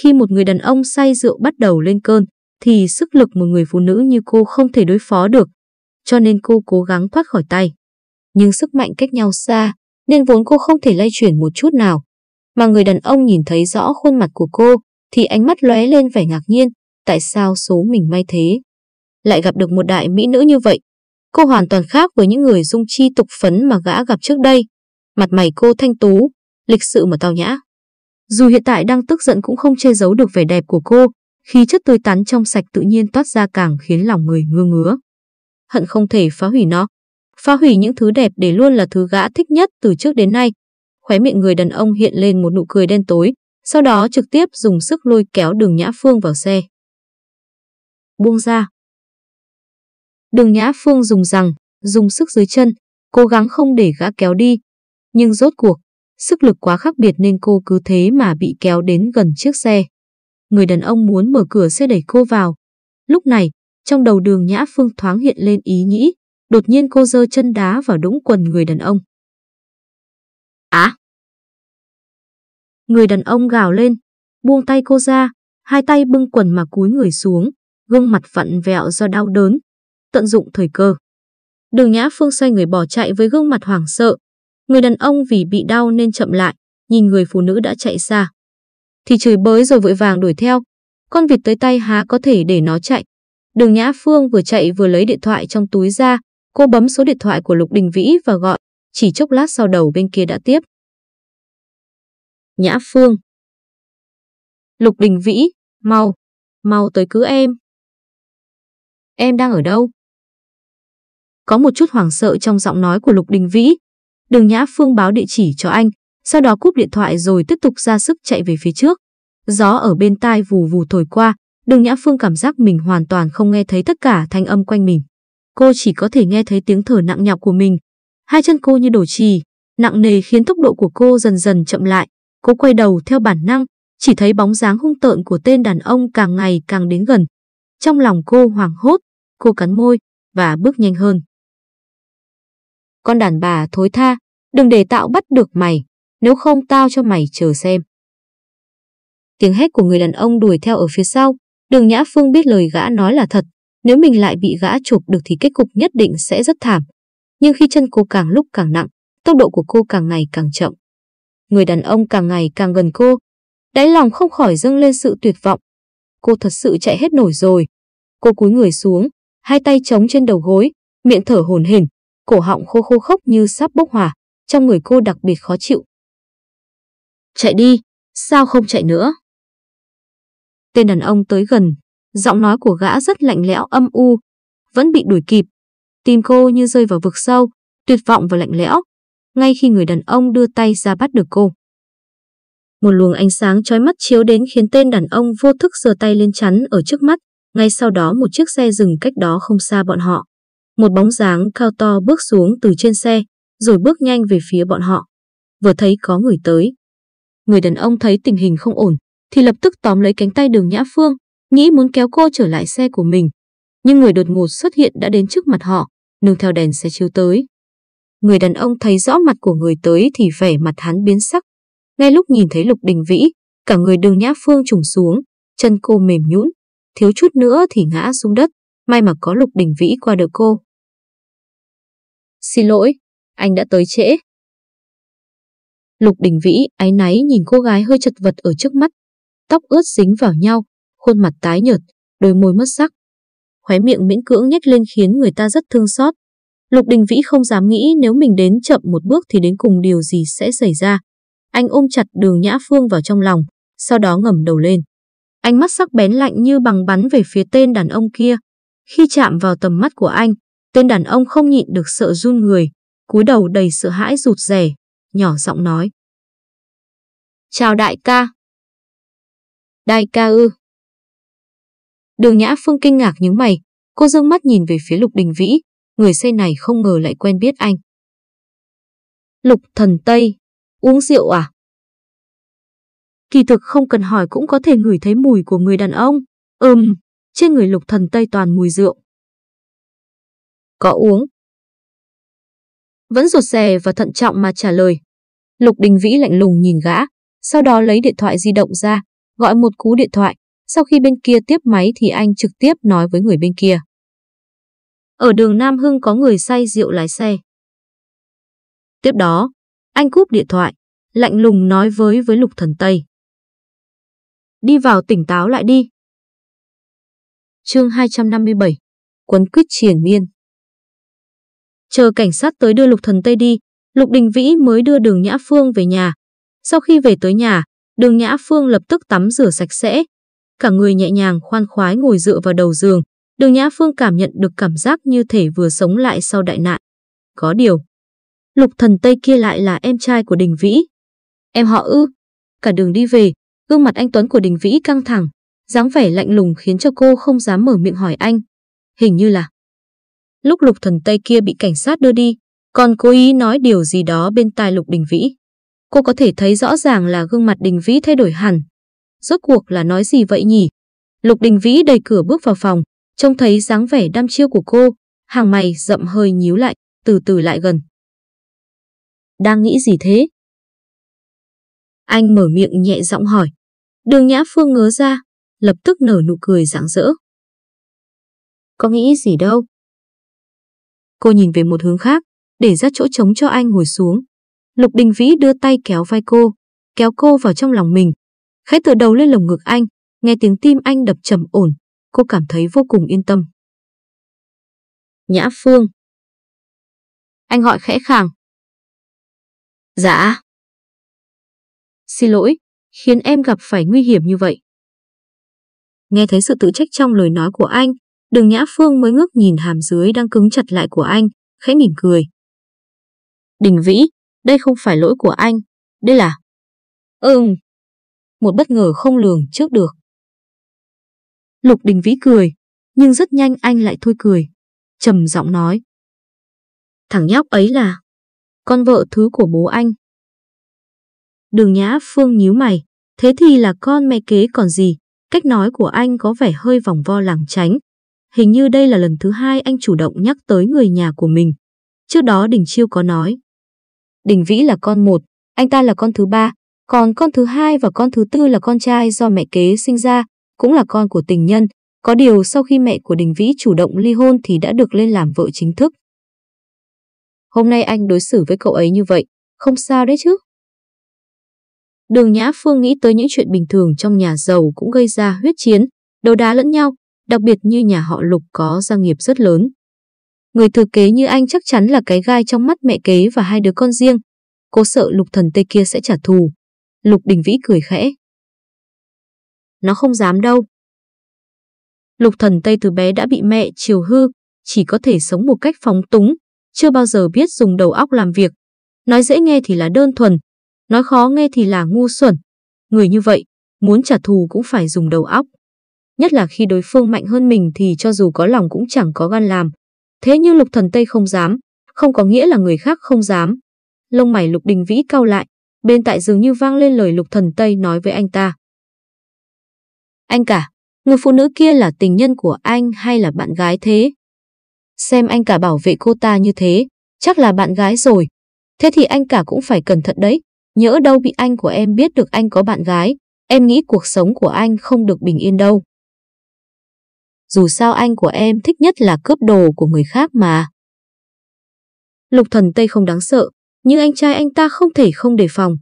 Khi một người đàn ông say rượu bắt đầu lên cơn, thì sức lực một người phụ nữ như cô không thể đối phó được, cho nên cô cố gắng thoát khỏi tay. Nhưng sức mạnh cách nhau xa, nên vốn cô không thể lay chuyển một chút nào. Mà người đàn ông nhìn thấy rõ khuôn mặt của cô, thì ánh mắt lóe lên vẻ ngạc nhiên, tại sao số mình may thế. Lại gặp được một đại mỹ nữ như vậy. Cô hoàn toàn khác với những người dung chi tục phấn mà gã gặp trước đây. Mặt mày cô thanh tú, lịch sự mà tao nhã. Dù hiện tại đang tức giận cũng không che giấu được vẻ đẹp của cô, khí chất tươi tắn trong sạch tự nhiên toát ra càng khiến lòng người ngơ ngứa. Hận không thể phá hủy nó. Phá hủy những thứ đẹp để luôn là thứ gã thích nhất từ trước đến nay. Khóe miệng người đàn ông hiện lên một nụ cười đen tối, sau đó trực tiếp dùng sức lôi kéo đường Nhã Phương vào xe. Buông ra. Đường Nhã Phương dùng rằng, dùng sức dưới chân, cố gắng không để gã kéo đi. Nhưng rốt cuộc, sức lực quá khác biệt nên cô cứ thế mà bị kéo đến gần chiếc xe người đàn ông muốn mở cửa xe đẩy cô vào. Lúc này, trong đầu đường Nhã Phương thoáng hiện lên ý nghĩ, đột nhiên cô giơ chân đá vào đũng quần người đàn ông. Á! Người đàn ông gào lên, buông tay cô ra, hai tay bưng quần mà cúi người xuống, gương mặt vặn vẹo do đau đớn, tận dụng thời cơ. Đường Nhã Phương xoay người bỏ chạy với gương mặt hoảng sợ. Người đàn ông vì bị đau nên chậm lại, nhìn người phụ nữ đã chạy xa thì chửi bới rồi vội vàng đuổi theo. Con vịt tới tay há có thể để nó chạy. Đường Nhã Phương vừa chạy vừa lấy điện thoại trong túi ra, cô bấm số điện thoại của Lục Đình Vĩ và gọi, chỉ chốc lát sau đầu bên kia đã tiếp. Nhã Phương Lục Đình Vĩ, mau, mau tới cứu em. Em đang ở đâu? Có một chút hoảng sợ trong giọng nói của Lục Đình Vĩ. Đường Nhã Phương báo địa chỉ cho anh, sau đó cúp điện thoại rồi tiếp tục ra sức chạy về phía trước. Gió ở bên tai vù vù thổi qua, đường Nhã Phương cảm giác mình hoàn toàn không nghe thấy tất cả thanh âm quanh mình. Cô chỉ có thể nghe thấy tiếng thở nặng nhọc của mình. Hai chân cô như đổ trì, nặng nề khiến tốc độ của cô dần dần chậm lại. Cô quay đầu theo bản năng, chỉ thấy bóng dáng hung tợn của tên đàn ông càng ngày càng đến gần. Trong lòng cô hoảng hốt, cô cắn môi và bước nhanh hơn. Con đàn bà thối tha, đừng để tạo bắt được mày nếu không tao cho mày chờ xem. Tiếng hét của người đàn ông đuổi theo ở phía sau, đường Nhã Phương biết lời gã nói là thật, nếu mình lại bị gã chụp được thì kết cục nhất định sẽ rất thảm. Nhưng khi chân cô càng lúc càng nặng, tốc độ của cô càng ngày càng chậm. Người đàn ông càng ngày càng gần cô, đáy lòng không khỏi dâng lên sự tuyệt vọng. Cô thật sự chạy hết nổi rồi. Cô cúi người xuống, hai tay chống trên đầu gối, miệng thở hổn hển, cổ họng khô khô khốc như sắp bốc hỏa, trong người cô đặc biệt khó chịu. Chạy đi, sao không chạy nữa? Tên đàn ông tới gần, giọng nói của gã rất lạnh lẽo âm u, vẫn bị đuổi kịp. Tim cô như rơi vào vực sâu, tuyệt vọng và lạnh lẽo, ngay khi người đàn ông đưa tay ra bắt được cô. Một luồng ánh sáng chói mắt chiếu đến khiến tên đàn ông vô thức giơ tay lên chắn ở trước mắt, ngay sau đó một chiếc xe dừng cách đó không xa bọn họ. Một bóng dáng cao to bước xuống từ trên xe, rồi bước nhanh về phía bọn họ. Vừa thấy có người tới. Người đàn ông thấy tình hình không ổn, thì lập tức tóm lấy cánh tay đường Nhã Phương, nghĩ muốn kéo cô trở lại xe của mình. Nhưng người đột ngột xuất hiện đã đến trước mặt họ, nương theo đèn xe chiếu tới. Người đàn ông thấy rõ mặt của người tới thì vẻ mặt hắn biến sắc. Ngay lúc nhìn thấy Lục Đình Vĩ, cả người đường Nhã Phương trùng xuống, chân cô mềm nhũn, thiếu chút nữa thì ngã xuống đất, may mà có Lục Đình Vĩ qua đỡ cô. Xin lỗi, anh đã tới trễ. Lục Đình Vĩ áy náy nhìn cô gái hơi chật vật ở trước mắt, tóc ướt dính vào nhau, khuôn mặt tái nhợt, đôi môi mất sắc. Khóe miệng miễn cưỡng nhếch lên khiến người ta rất thương xót. Lục Đình Vĩ không dám nghĩ nếu mình đến chậm một bước thì đến cùng điều gì sẽ xảy ra. Anh ôm chặt đường Nhã Phương vào trong lòng, sau đó ngẩng đầu lên. Ánh mắt sắc bén lạnh như bằng bắn về phía tên đàn ông kia. Khi chạm vào tầm mắt của anh, tên đàn ông không nhịn được sợ run người, cúi đầu đầy sợ hãi rụt rè, nhỏ giọng nói. Chào đại ca. Đại ca ư. Đường Nhã Phương kinh ngạc nhướng mày, cô dương mắt nhìn về phía Lục Đình Vĩ, người xe này không ngờ lại quen biết anh. Lục thần Tây, uống rượu à? Kỳ thực không cần hỏi cũng có thể ngửi thấy mùi của người đàn ông. Ừm, trên người lục thần Tây toàn mùi rượu. Có uống. Vẫn rụt rè và thận trọng mà trả lời. Lục Đình Vĩ lạnh lùng nhìn gã, sau đó lấy điện thoại di động ra, gọi một cú điện thoại. Sau khi bên kia tiếp máy thì anh trực tiếp nói với người bên kia. Ở đường Nam Hưng có người say rượu lái xe. Tiếp đó, anh cúp điện thoại, lạnh lùng nói với với Lục Thần Tây. Đi vào tỉnh táo lại đi. Chương 257 Quấn quyết triển miên Chờ cảnh sát tới đưa Lục Thần Tây đi, Lục Đình Vĩ mới đưa đường Nhã Phương về nhà. Sau khi về tới nhà, đường Nhã Phương lập tức tắm rửa sạch sẽ. Cả người nhẹ nhàng khoan khoái ngồi dựa vào đầu giường. Đường Nhã Phương cảm nhận được cảm giác như thể vừa sống lại sau đại nạn. Có điều, Lục Thần Tây kia lại là em trai của Đình Vĩ. Em họ ư. Cả đường đi về, gương mặt anh Tuấn của Đình Vĩ căng thẳng, dáng vẻ lạnh lùng khiến cho cô không dám mở miệng hỏi anh. Hình như là lúc Lục Thần Tây kia bị cảnh sát đưa đi, còn cố ý nói điều gì đó bên tai Lục Đình Vĩ. Cô có thể thấy rõ ràng là gương mặt Đình Vĩ thay đổi hẳn. Rốt cuộc là nói gì vậy nhỉ? Lục Đình Vĩ đẩy cửa bước vào phòng, trông thấy dáng vẻ đăm chiêu của cô, hàng mày rậm hơi nhíu lại, từ từ lại gần. Đang nghĩ gì thế? Anh mở miệng nhẹ giọng hỏi. Đường Nhã Phương ngớ ra, lập tức nở nụ cười rạng rỡ. Có nghĩ gì đâu. Cô nhìn về một hướng khác, để ra chỗ trống cho anh ngồi xuống. Lục Đình Vĩ đưa tay kéo vai cô, kéo cô vào trong lòng mình. Khẽ tựa đầu lên lồng ngực anh, nghe tiếng tim anh đập trầm ổn, cô cảm thấy vô cùng yên tâm. Nhã Phương. Anh gọi khẽ khàng. Dạ. Xin lỗi, khiến em gặp phải nguy hiểm như vậy. Nghe thấy sự tự trách trong lời nói của anh, đường Nhã Phương mới ngước nhìn hàm dưới đang cứng chặt lại của anh, khẽ mỉm cười. Đình Vĩ, đây không phải lỗi của anh, đây là... Ừm, một bất ngờ không lường trước được. Lục Đình Vĩ cười, nhưng rất nhanh anh lại thôi cười, trầm giọng nói. Thằng nhóc ấy là con vợ thứ của bố anh. Đường Nhã Phương nhíu mày, thế thì là con mẹ kế còn gì, cách nói của anh có vẻ hơi vòng vo lảng tránh. Hình như đây là lần thứ hai anh chủ động nhắc tới người nhà của mình. Trước đó Đình Chiêu có nói. Đình Vĩ là con một, anh ta là con thứ ba, còn con thứ hai và con thứ tư là con trai do mẹ kế sinh ra, cũng là con của tình nhân. Có điều sau khi mẹ của Đình Vĩ chủ động ly hôn thì đã được lên làm vợ chính thức. Hôm nay anh đối xử với cậu ấy như vậy, không sao đấy chứ. Đường Nhã Phương nghĩ tới những chuyện bình thường trong nhà giàu cũng gây ra huyết chiến, đấu đá lẫn nhau, đặc biệt như nhà họ Lục có gia nghiệp rất lớn. Người thừa kế như anh chắc chắn là cái gai trong mắt mẹ kế và hai đứa con riêng. Cô sợ Lục thần tây kia sẽ trả thù. Lục Đình Vĩ cười khẽ. Nó không dám đâu. Lục thần Tây từ bé đã bị mẹ chiều hư, chỉ có thể sống một cách phóng túng, chưa bao giờ biết dùng đầu óc làm việc. Nói dễ nghe thì là đơn thuần, nói khó nghe thì là ngu xuẩn. Người như vậy, muốn trả thù cũng phải dùng đầu óc. Nhất là khi đối phương mạnh hơn mình thì cho dù có lòng cũng chẳng có gan làm. Thế nhưng Lục Thần Tây không dám, không có nghĩa là người khác không dám. Lông mày Lục Đình Vĩ cau lại, bên tại dường như vang lên lời Lục Thần Tây nói với anh ta. Anh cả, người phụ nữ kia là tình nhân của anh hay là bạn gái thế? Xem anh cả bảo vệ cô ta như thế, chắc là bạn gái rồi. Thế thì anh cả cũng phải cẩn thận đấy. Nhỡ đâu bị anh của em biết được anh có bạn gái, em nghĩ cuộc sống của anh không được bình yên đâu. Dù sao anh của em thích nhất là cướp đồ của người khác mà. Lục thần Tây không đáng sợ, nhưng anh trai anh ta không thể không đề phòng.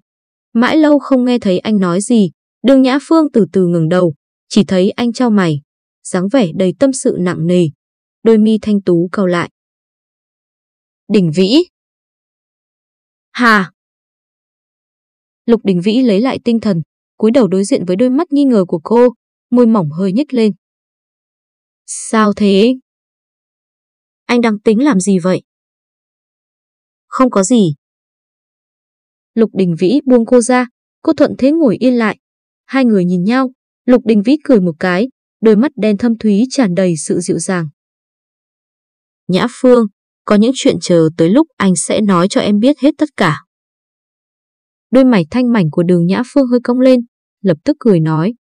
Mãi lâu không nghe thấy anh nói gì, đường Nhã Phương từ từ ngừng đầu, chỉ thấy anh trao mày, dáng vẻ đầy tâm sự nặng nề, đôi mi thanh tú cau lại. Đình Vĩ Hà Lục Đình Vĩ lấy lại tinh thần, cúi đầu đối diện với đôi mắt nghi ngờ của cô, môi mỏng hơi nhếch lên. Sao thế? Anh đang tính làm gì vậy? Không có gì. Lục Đình Vĩ buông cô ra, cô thuận thế ngồi yên lại. Hai người nhìn nhau, Lục Đình Vĩ cười một cái, đôi mắt đen thâm thúy tràn đầy sự dịu dàng. Nhã Phương, có những chuyện chờ tới lúc anh sẽ nói cho em biết hết tất cả. Đôi mày thanh mảnh của đường Nhã Phương hơi cong lên, lập tức cười nói.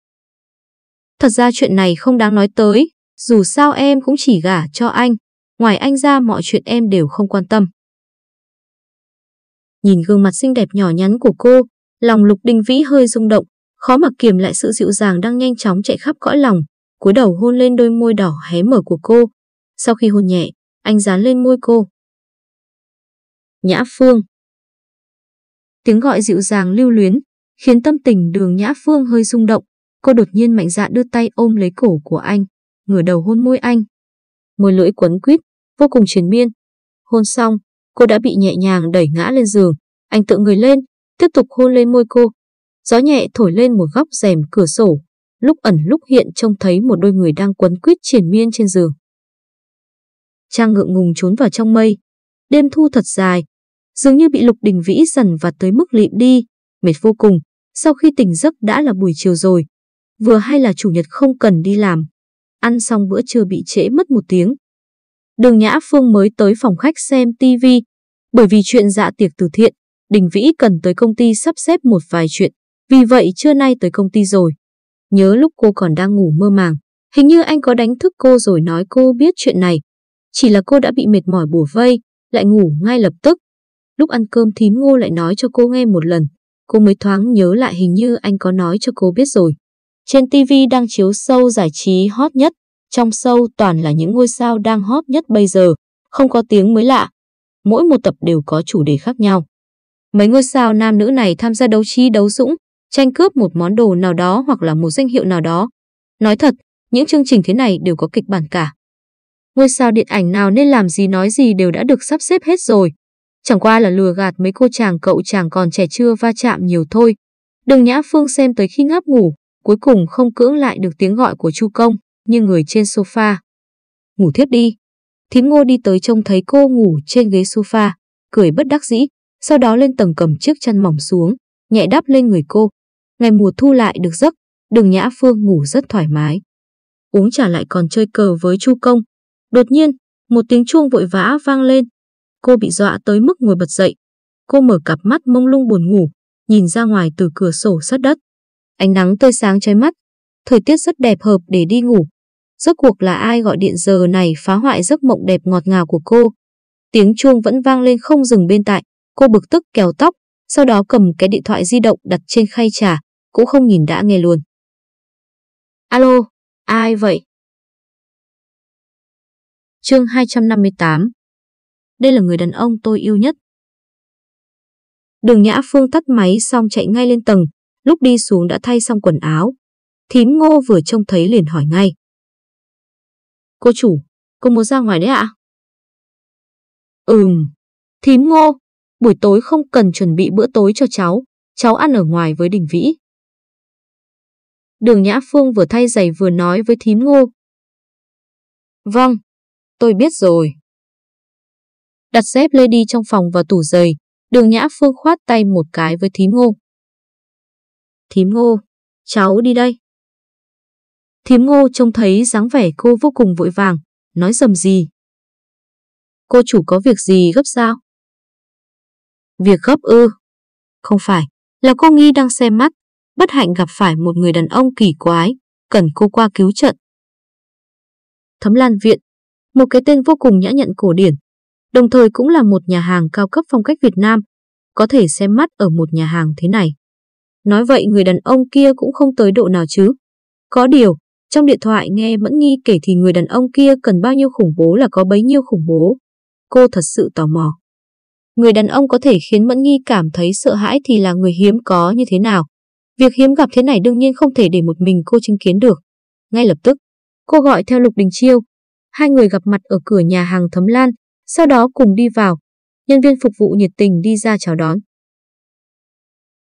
Thật ra chuyện này không đáng nói tới, dù sao em cũng chỉ gả cho anh, ngoài anh ra mọi chuyện em đều không quan tâm. Nhìn gương mặt xinh đẹp nhỏ nhắn của cô, lòng Lục Đình Vĩ hơi rung động, khó mà kiềm lại sự dịu dàng đang nhanh chóng chạy khắp cõi lòng, cúi đầu hôn lên đôi môi đỏ hé mở của cô. Sau khi hôn nhẹ, anh dán lên môi cô. Nhã Phương Tiếng gọi dịu dàng lưu luyến, khiến tâm tình đường Nhã Phương hơi rung động. Cô đột nhiên mạnh dạn đưa tay ôm lấy cổ của anh, ngửa đầu hôn môi anh. Môi lưỡi quấn quýt, vô cùng triền miên. Hôn xong, cô đã bị nhẹ nhàng đẩy ngã lên giường. Anh tự người lên, tiếp tục hôn lên môi cô. Gió nhẹ thổi lên một góc rèm cửa sổ, lúc ẩn lúc hiện trông thấy một đôi người đang quấn quýt triền miên trên giường. Trang ngượng ngùng trốn vào trong mây. Đêm thu thật dài, dường như bị Lục Đình Vĩ dần và tới mức lịm đi, mệt vô cùng. Sau khi tỉnh giấc đã là buổi chiều rồi. Vừa hay là chủ nhật không cần đi làm. Ăn xong bữa trưa bị trễ mất một tiếng. Đường Nhã Phương mới tới phòng khách xem TV. Bởi vì chuyện dạ tiệc từ thiện, Đình Vĩ cần tới công ty sắp xếp một vài chuyện. Vì vậy trưa nay tới công ty rồi. Nhớ lúc cô còn đang ngủ mơ màng. Hình như anh có đánh thức cô rồi nói cô biết chuyện này. Chỉ là cô đã bị mệt mỏi bùa vây, lại ngủ ngay lập tức. Lúc ăn cơm thím ngô lại nói cho cô nghe một lần. Cô mới thoáng nhớ lại hình như anh có nói cho cô biết rồi. Trên TV đang chiếu sâu giải trí hot nhất. Trong sâu toàn là những ngôi sao đang hot nhất bây giờ. Không có tiếng mới lạ. Mỗi một tập đều có chủ đề khác nhau. Mấy ngôi sao nam nữ này tham gia đấu trí đấu dũng, tranh cướp một món đồ nào đó hoặc là một danh hiệu nào đó. Nói thật, những chương trình thế này đều có kịch bản cả. Ngôi sao điện ảnh nào nên làm gì nói gì đều đã được sắp xếp hết rồi. Chẳng qua là lừa gạt mấy cô chàng cậu chàng còn trẻ chưa va chạm nhiều thôi. Đừng Nhã Phương xem tới khi ngáp ngủ, cuối cùng không cưỡng lại được tiếng gọi của Chu Công, như người trên sofa. Ngủ thiếp đi. Thím ngô đi tới trông thấy cô ngủ trên ghế sofa, cười bất đắc dĩ, sau đó lên tầng cầm chiếc chăn mỏng xuống, nhẹ đắp lên người cô. Ngày mùa thu lại được giấc, đường Nhã Phương ngủ rất thoải mái. Uống trà lại còn chơi cờ với Chu Công. Đột nhiên, một tiếng chuông vội vã vang lên. Cô bị dọa tới mức ngồi bật dậy. Cô mở cặp mắt mông lung buồn ngủ, nhìn ra ngoài từ cửa sổ sát đất. Ánh nắng tươi sáng trái mắt, thời tiết rất đẹp hợp để đi ngủ. Rốt cuộc là ai gọi điện giờ này phá hoại giấc mộng đẹp ngọt ngào của cô. Tiếng chuông vẫn vang lên không dừng bên tại, cô bực tức kéo tóc, sau đó cầm cái điện thoại di động đặt trên khay trà, cũng không nhìn đã nghe luôn. Alo, ai vậy? Chương 258 Đây là người đàn ông tôi yêu nhất. Đường Nhã Phương tắt máy xong chạy ngay lên tầng, lúc đi xuống đã thay xong quần áo. Thím ngô vừa trông thấy liền hỏi ngay. Cô chủ, cô muốn ra ngoài đấy ạ? Ừm, thím ngô, buổi tối không cần chuẩn bị bữa tối cho cháu, cháu ăn ở ngoài với Đình Vĩ. Đường Nhã Phương vừa thay giày vừa nói với thím ngô. Vâng. tôi biết rồi. Đặt dép lê đi trong phòng và tủ giày, đường Nhã Phương khoát tay một cái với thím ngô. Thím ngô, cháu đi đây. Thím ngô trông thấy dáng vẻ cô vô cùng vội vàng, nói dầm gì. Cô chủ có việc gì gấp sao? Việc gấp ư? Không phải, là cô nghi đang xem mắt, bất hạnh gặp phải một người đàn ông kỳ quái, cần cô qua cứu trận. Thấm Lan Viện, một cái tên vô cùng nhã nhận cổ điển, đồng thời cũng là một nhà hàng cao cấp phong cách Việt Nam, có thể xem mắt ở một nhà hàng thế này. Nói vậy người đàn ông kia cũng không tới độ nào chứ. Có điều, trong điện thoại nghe Mẫn Nghi kể thì người đàn ông kia cần bao nhiêu khủng bố là có bấy nhiêu khủng bố. Cô thật sự tò mò. Người đàn ông có thể khiến Mẫn Nghi cảm thấy sợ hãi thì là người hiếm có như thế nào. Việc hiếm gặp thế này đương nhiên không thể để một mình cô chứng kiến được. Ngay lập tức, cô gọi theo Lục Đình Chiêu. Hai người gặp mặt ở cửa nhà hàng Thấm Lan, sau đó cùng đi vào. Nhân viên phục vụ nhiệt tình đi ra chào đón.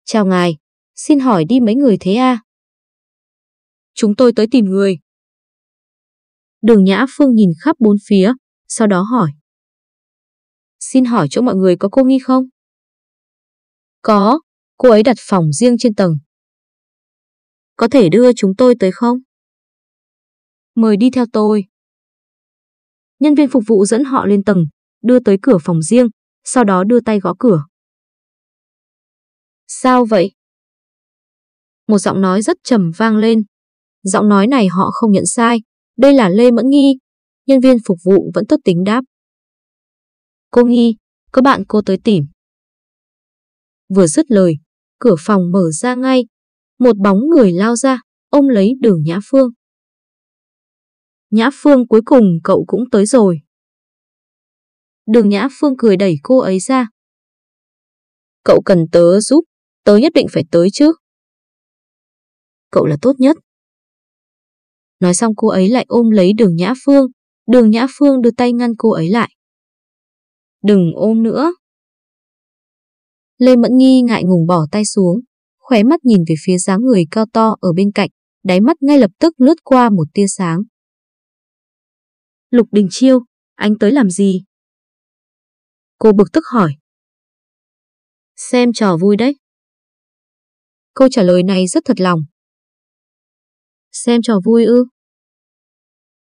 Chào ngài, xin hỏi đi mấy người thế à? Chúng tôi tới tìm người. Đường Nhã Phương nhìn khắp bốn phía, sau đó hỏi. Xin hỏi chỗ mọi người có cô Nghi không? Có, cô ấy đặt phòng riêng trên tầng. Có thể đưa chúng tôi tới không? Mời đi theo tôi. Nhân viên phục vụ dẫn họ lên tầng, đưa tới cửa phòng riêng, sau đó đưa tay gõ cửa. Sao vậy? Một giọng nói rất trầm vang lên. Giọng nói này họ không nhận sai. Đây là Lê Mẫn Nghi. Nhân viên phục vụ vẫn tốt tính đáp. Cô Nghi, có bạn cô tới tìm. Vừa dứt lời, cửa phòng mở ra ngay. Một bóng người lao ra, ôm lấy đường Nhã Phương. Nhã Phương cuối cùng cậu cũng tới rồi. Đường Nhã Phương cười đẩy cô ấy ra. Cậu cần tớ giúp, tớ nhất định phải tới chứ. Cậu là tốt nhất. Nói xong cô ấy lại ôm lấy đường Nhã Phương. Đường Nhã Phương đưa tay ngăn cô ấy lại. Đừng ôm nữa. Lê Mẫn Nghi ngại ngùng bỏ tay xuống, khóe mắt nhìn về phía dáng người cao to ở bên cạnh, đáy mắt ngay lập tức lướt qua một tia sáng. Lục Đình Chiêu, anh tới làm gì? Cô bực tức hỏi. Xem trò vui đấy. Câu trả lời này rất thật lòng. Xem trò vui ư?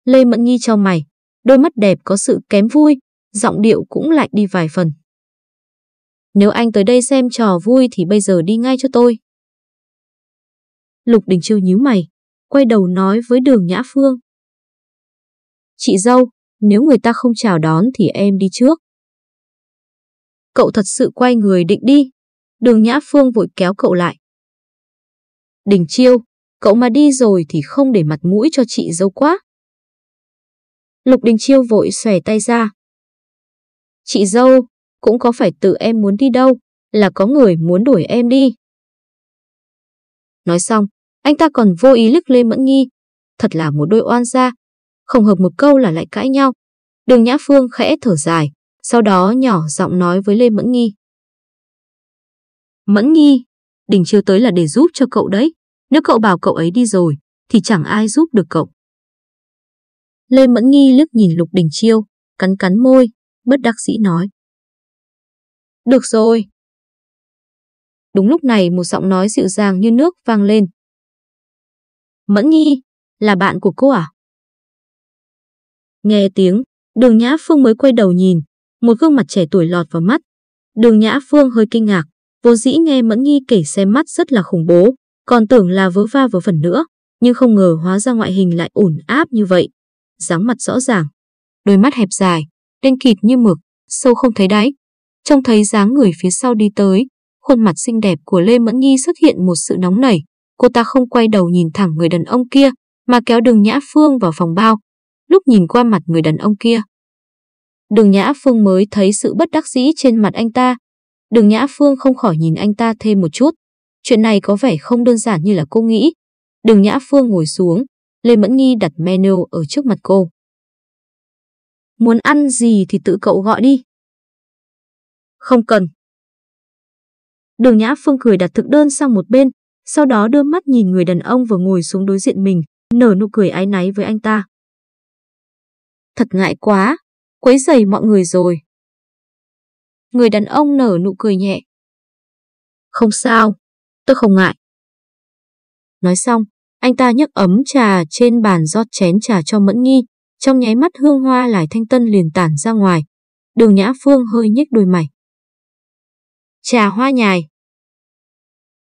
Lê Mẫn Nhi cho mày, đôi mắt đẹp có sự kém vui, giọng điệu cũng lạnh đi vài phần. Nếu anh tới đây xem trò vui thì bây giờ đi ngay cho tôi. Lục Đình Chiêu nhíu mày, quay đầu nói với đường Nhã Phương. Chị dâu, nếu người ta không chào đón thì em đi trước. Cậu thật sự quay người định đi. Đường Nhã Phương vội kéo cậu lại. Đình Chiêu, cậu mà đi rồi thì không để mặt mũi cho chị dâu quá. Lục Đình Chiêu vội xòe tay ra. Chị dâu, cũng có phải tự em muốn đi đâu, là có người muốn đuổi em đi. Nói xong, anh ta còn vô ý lức lên Mẫn Nghi. Thật là một đôi oan gia. Không hợp một câu là lại cãi nhau. Đường Nhã Phương khẽ thở dài, sau đó nhỏ giọng nói với Lê Mẫn Nghi. Mẫn Nghi, Đình Chiêu tới là để giúp cho cậu đấy. Nếu cậu bảo cậu ấy đi rồi, thì chẳng ai giúp được cậu. Lê Mẫn Nghi liếc nhìn Lục Đình Chiêu, cắn cắn môi, bất đắc dĩ nói. Được rồi. Đúng lúc này một giọng nói dịu dàng như nước vang lên. Mẫn Nghi, là bạn của cô à? Nghe tiếng, đường Nhã Phương mới quay đầu nhìn, một gương mặt trẻ tuổi lọt vào mắt. Đường Nhã Phương hơi kinh ngạc, vô dĩ nghe Mẫn Nghi kể xem mắt rất là khủng bố, còn tưởng là vớ va vớ phần nữa, nhưng không ngờ hóa ra ngoại hình lại ổn áp như vậy. dáng mặt rõ ràng, đôi mắt hẹp dài, đen kịt như mực, sâu không thấy đáy. Trông thấy dáng người phía sau đi tới, khuôn mặt xinh đẹp của Lê Mẫn Nghi xuất hiện một sự nóng nảy. Cô ta không quay đầu nhìn thẳng người đàn ông kia, mà kéo đường Nhã Phương vào phòng bao. Lúc nhìn qua mặt người đàn ông kia, Đường Nhã Phương mới thấy sự bất đắc dĩ trên mặt anh ta. Đường Nhã Phương không khỏi nhìn anh ta thêm một chút. Chuyện này có vẻ không đơn giản như là cô nghĩ. Đường Nhã Phương ngồi xuống, Lê Mẫn Nghi đặt menu ở trước mặt cô. Muốn ăn gì thì tự cậu gọi đi. Không cần. Đường Nhã Phương cười đặt thực đơn sang một bên, sau đó đưa mắt nhìn người đàn ông vừa ngồi xuống đối diện mình, nở nụ cười ái náy với anh ta. thật ngại quá, quấy rầy mọi người rồi. Người đàn ông nở nụ cười nhẹ. Không sao, tôi không ngại. Nói xong, anh ta nhấc ấm trà trên bàn rót chén trà cho Mẫn Nghi, trong nháy mắt hương hoa lại thanh tân liền tản ra ngoài. Đường Nhã Phương hơi nhếch đôi mày. Trà hoa nhài.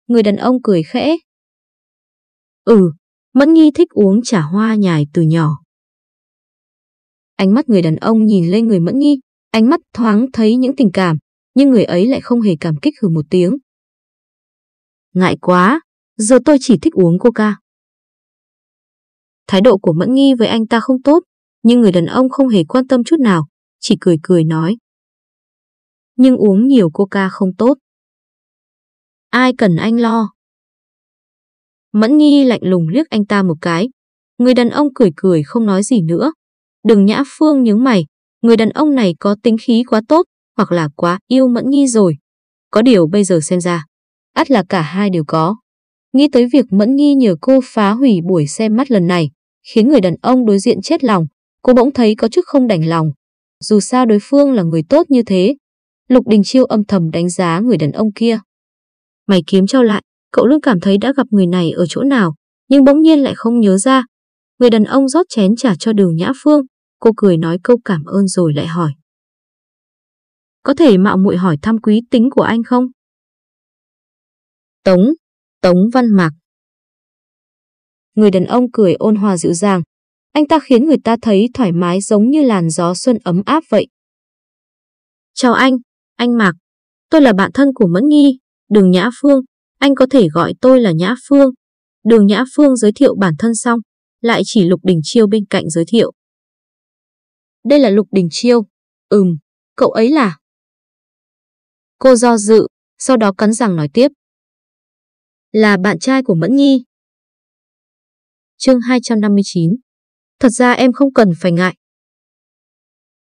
Người đàn ông cười khẽ. Ừ, Mẫn Nghi thích uống trà hoa nhài từ nhỏ. Ánh mắt người đàn ông nhìn lên người Mẫn Nghi, ánh mắt thoáng thấy những tình cảm, nhưng người ấy lại không hề cảm kích hừ một tiếng. Ngại quá, giờ tôi chỉ thích uống coca. Thái độ của Mẫn Nghi với anh ta không tốt, nhưng người đàn ông không hề quan tâm chút nào, chỉ cười cười nói. Nhưng uống nhiều coca không tốt. Ai cần anh lo. Mẫn Nghi lạnh lùng liếc anh ta một cái. Người đàn ông cười cười không nói gì nữa. Đừng nhã phương nhướng mày, người đàn ông này có tính khí quá tốt, hoặc là quá yêu Mẫn Nghi rồi. Có điều bây giờ xem ra, ắt là cả hai đều có. Nghĩ tới việc Mẫn Nghi nhờ cô phá hủy buổi xem mắt lần này, khiến người đàn ông đối diện chết lòng, cô bỗng thấy có chút không đành lòng. Dù sao đối phương là người tốt như thế, Lục Đình Chiêu âm thầm đánh giá người đàn ông kia. Mày kiếm trao lại, cậu luôn cảm thấy đã gặp người này ở chỗ nào, nhưng bỗng nhiên lại không nhớ ra. Người đàn ông rót chén trà cho đường Nhã Phương, cô cười nói câu cảm ơn rồi lại hỏi. Có thể mạo muội hỏi thăm quý tính của anh không? Tống, Tống Văn Mạc. Người đàn ông cười ôn hòa dịu dàng. Anh ta khiến người ta thấy thoải mái giống như làn gió xuân ấm áp vậy. Chào anh, anh Mạc. Tôi là bạn thân của Mẫn Nghi, Đường Nhã Phương. Anh có thể gọi tôi là Nhã Phương. Đường Nhã Phương giới thiệu bản thân xong, lại chỉ Lục Đình Chiêu bên cạnh giới thiệu. Đây là Lục Đình Chiêu. Ừm, cậu ấy là... Cô do dự, sau đó cắn răng nói tiếp. Là bạn trai của Mẫn Nhi. Chương 259 Thật ra em không cần phải ngại.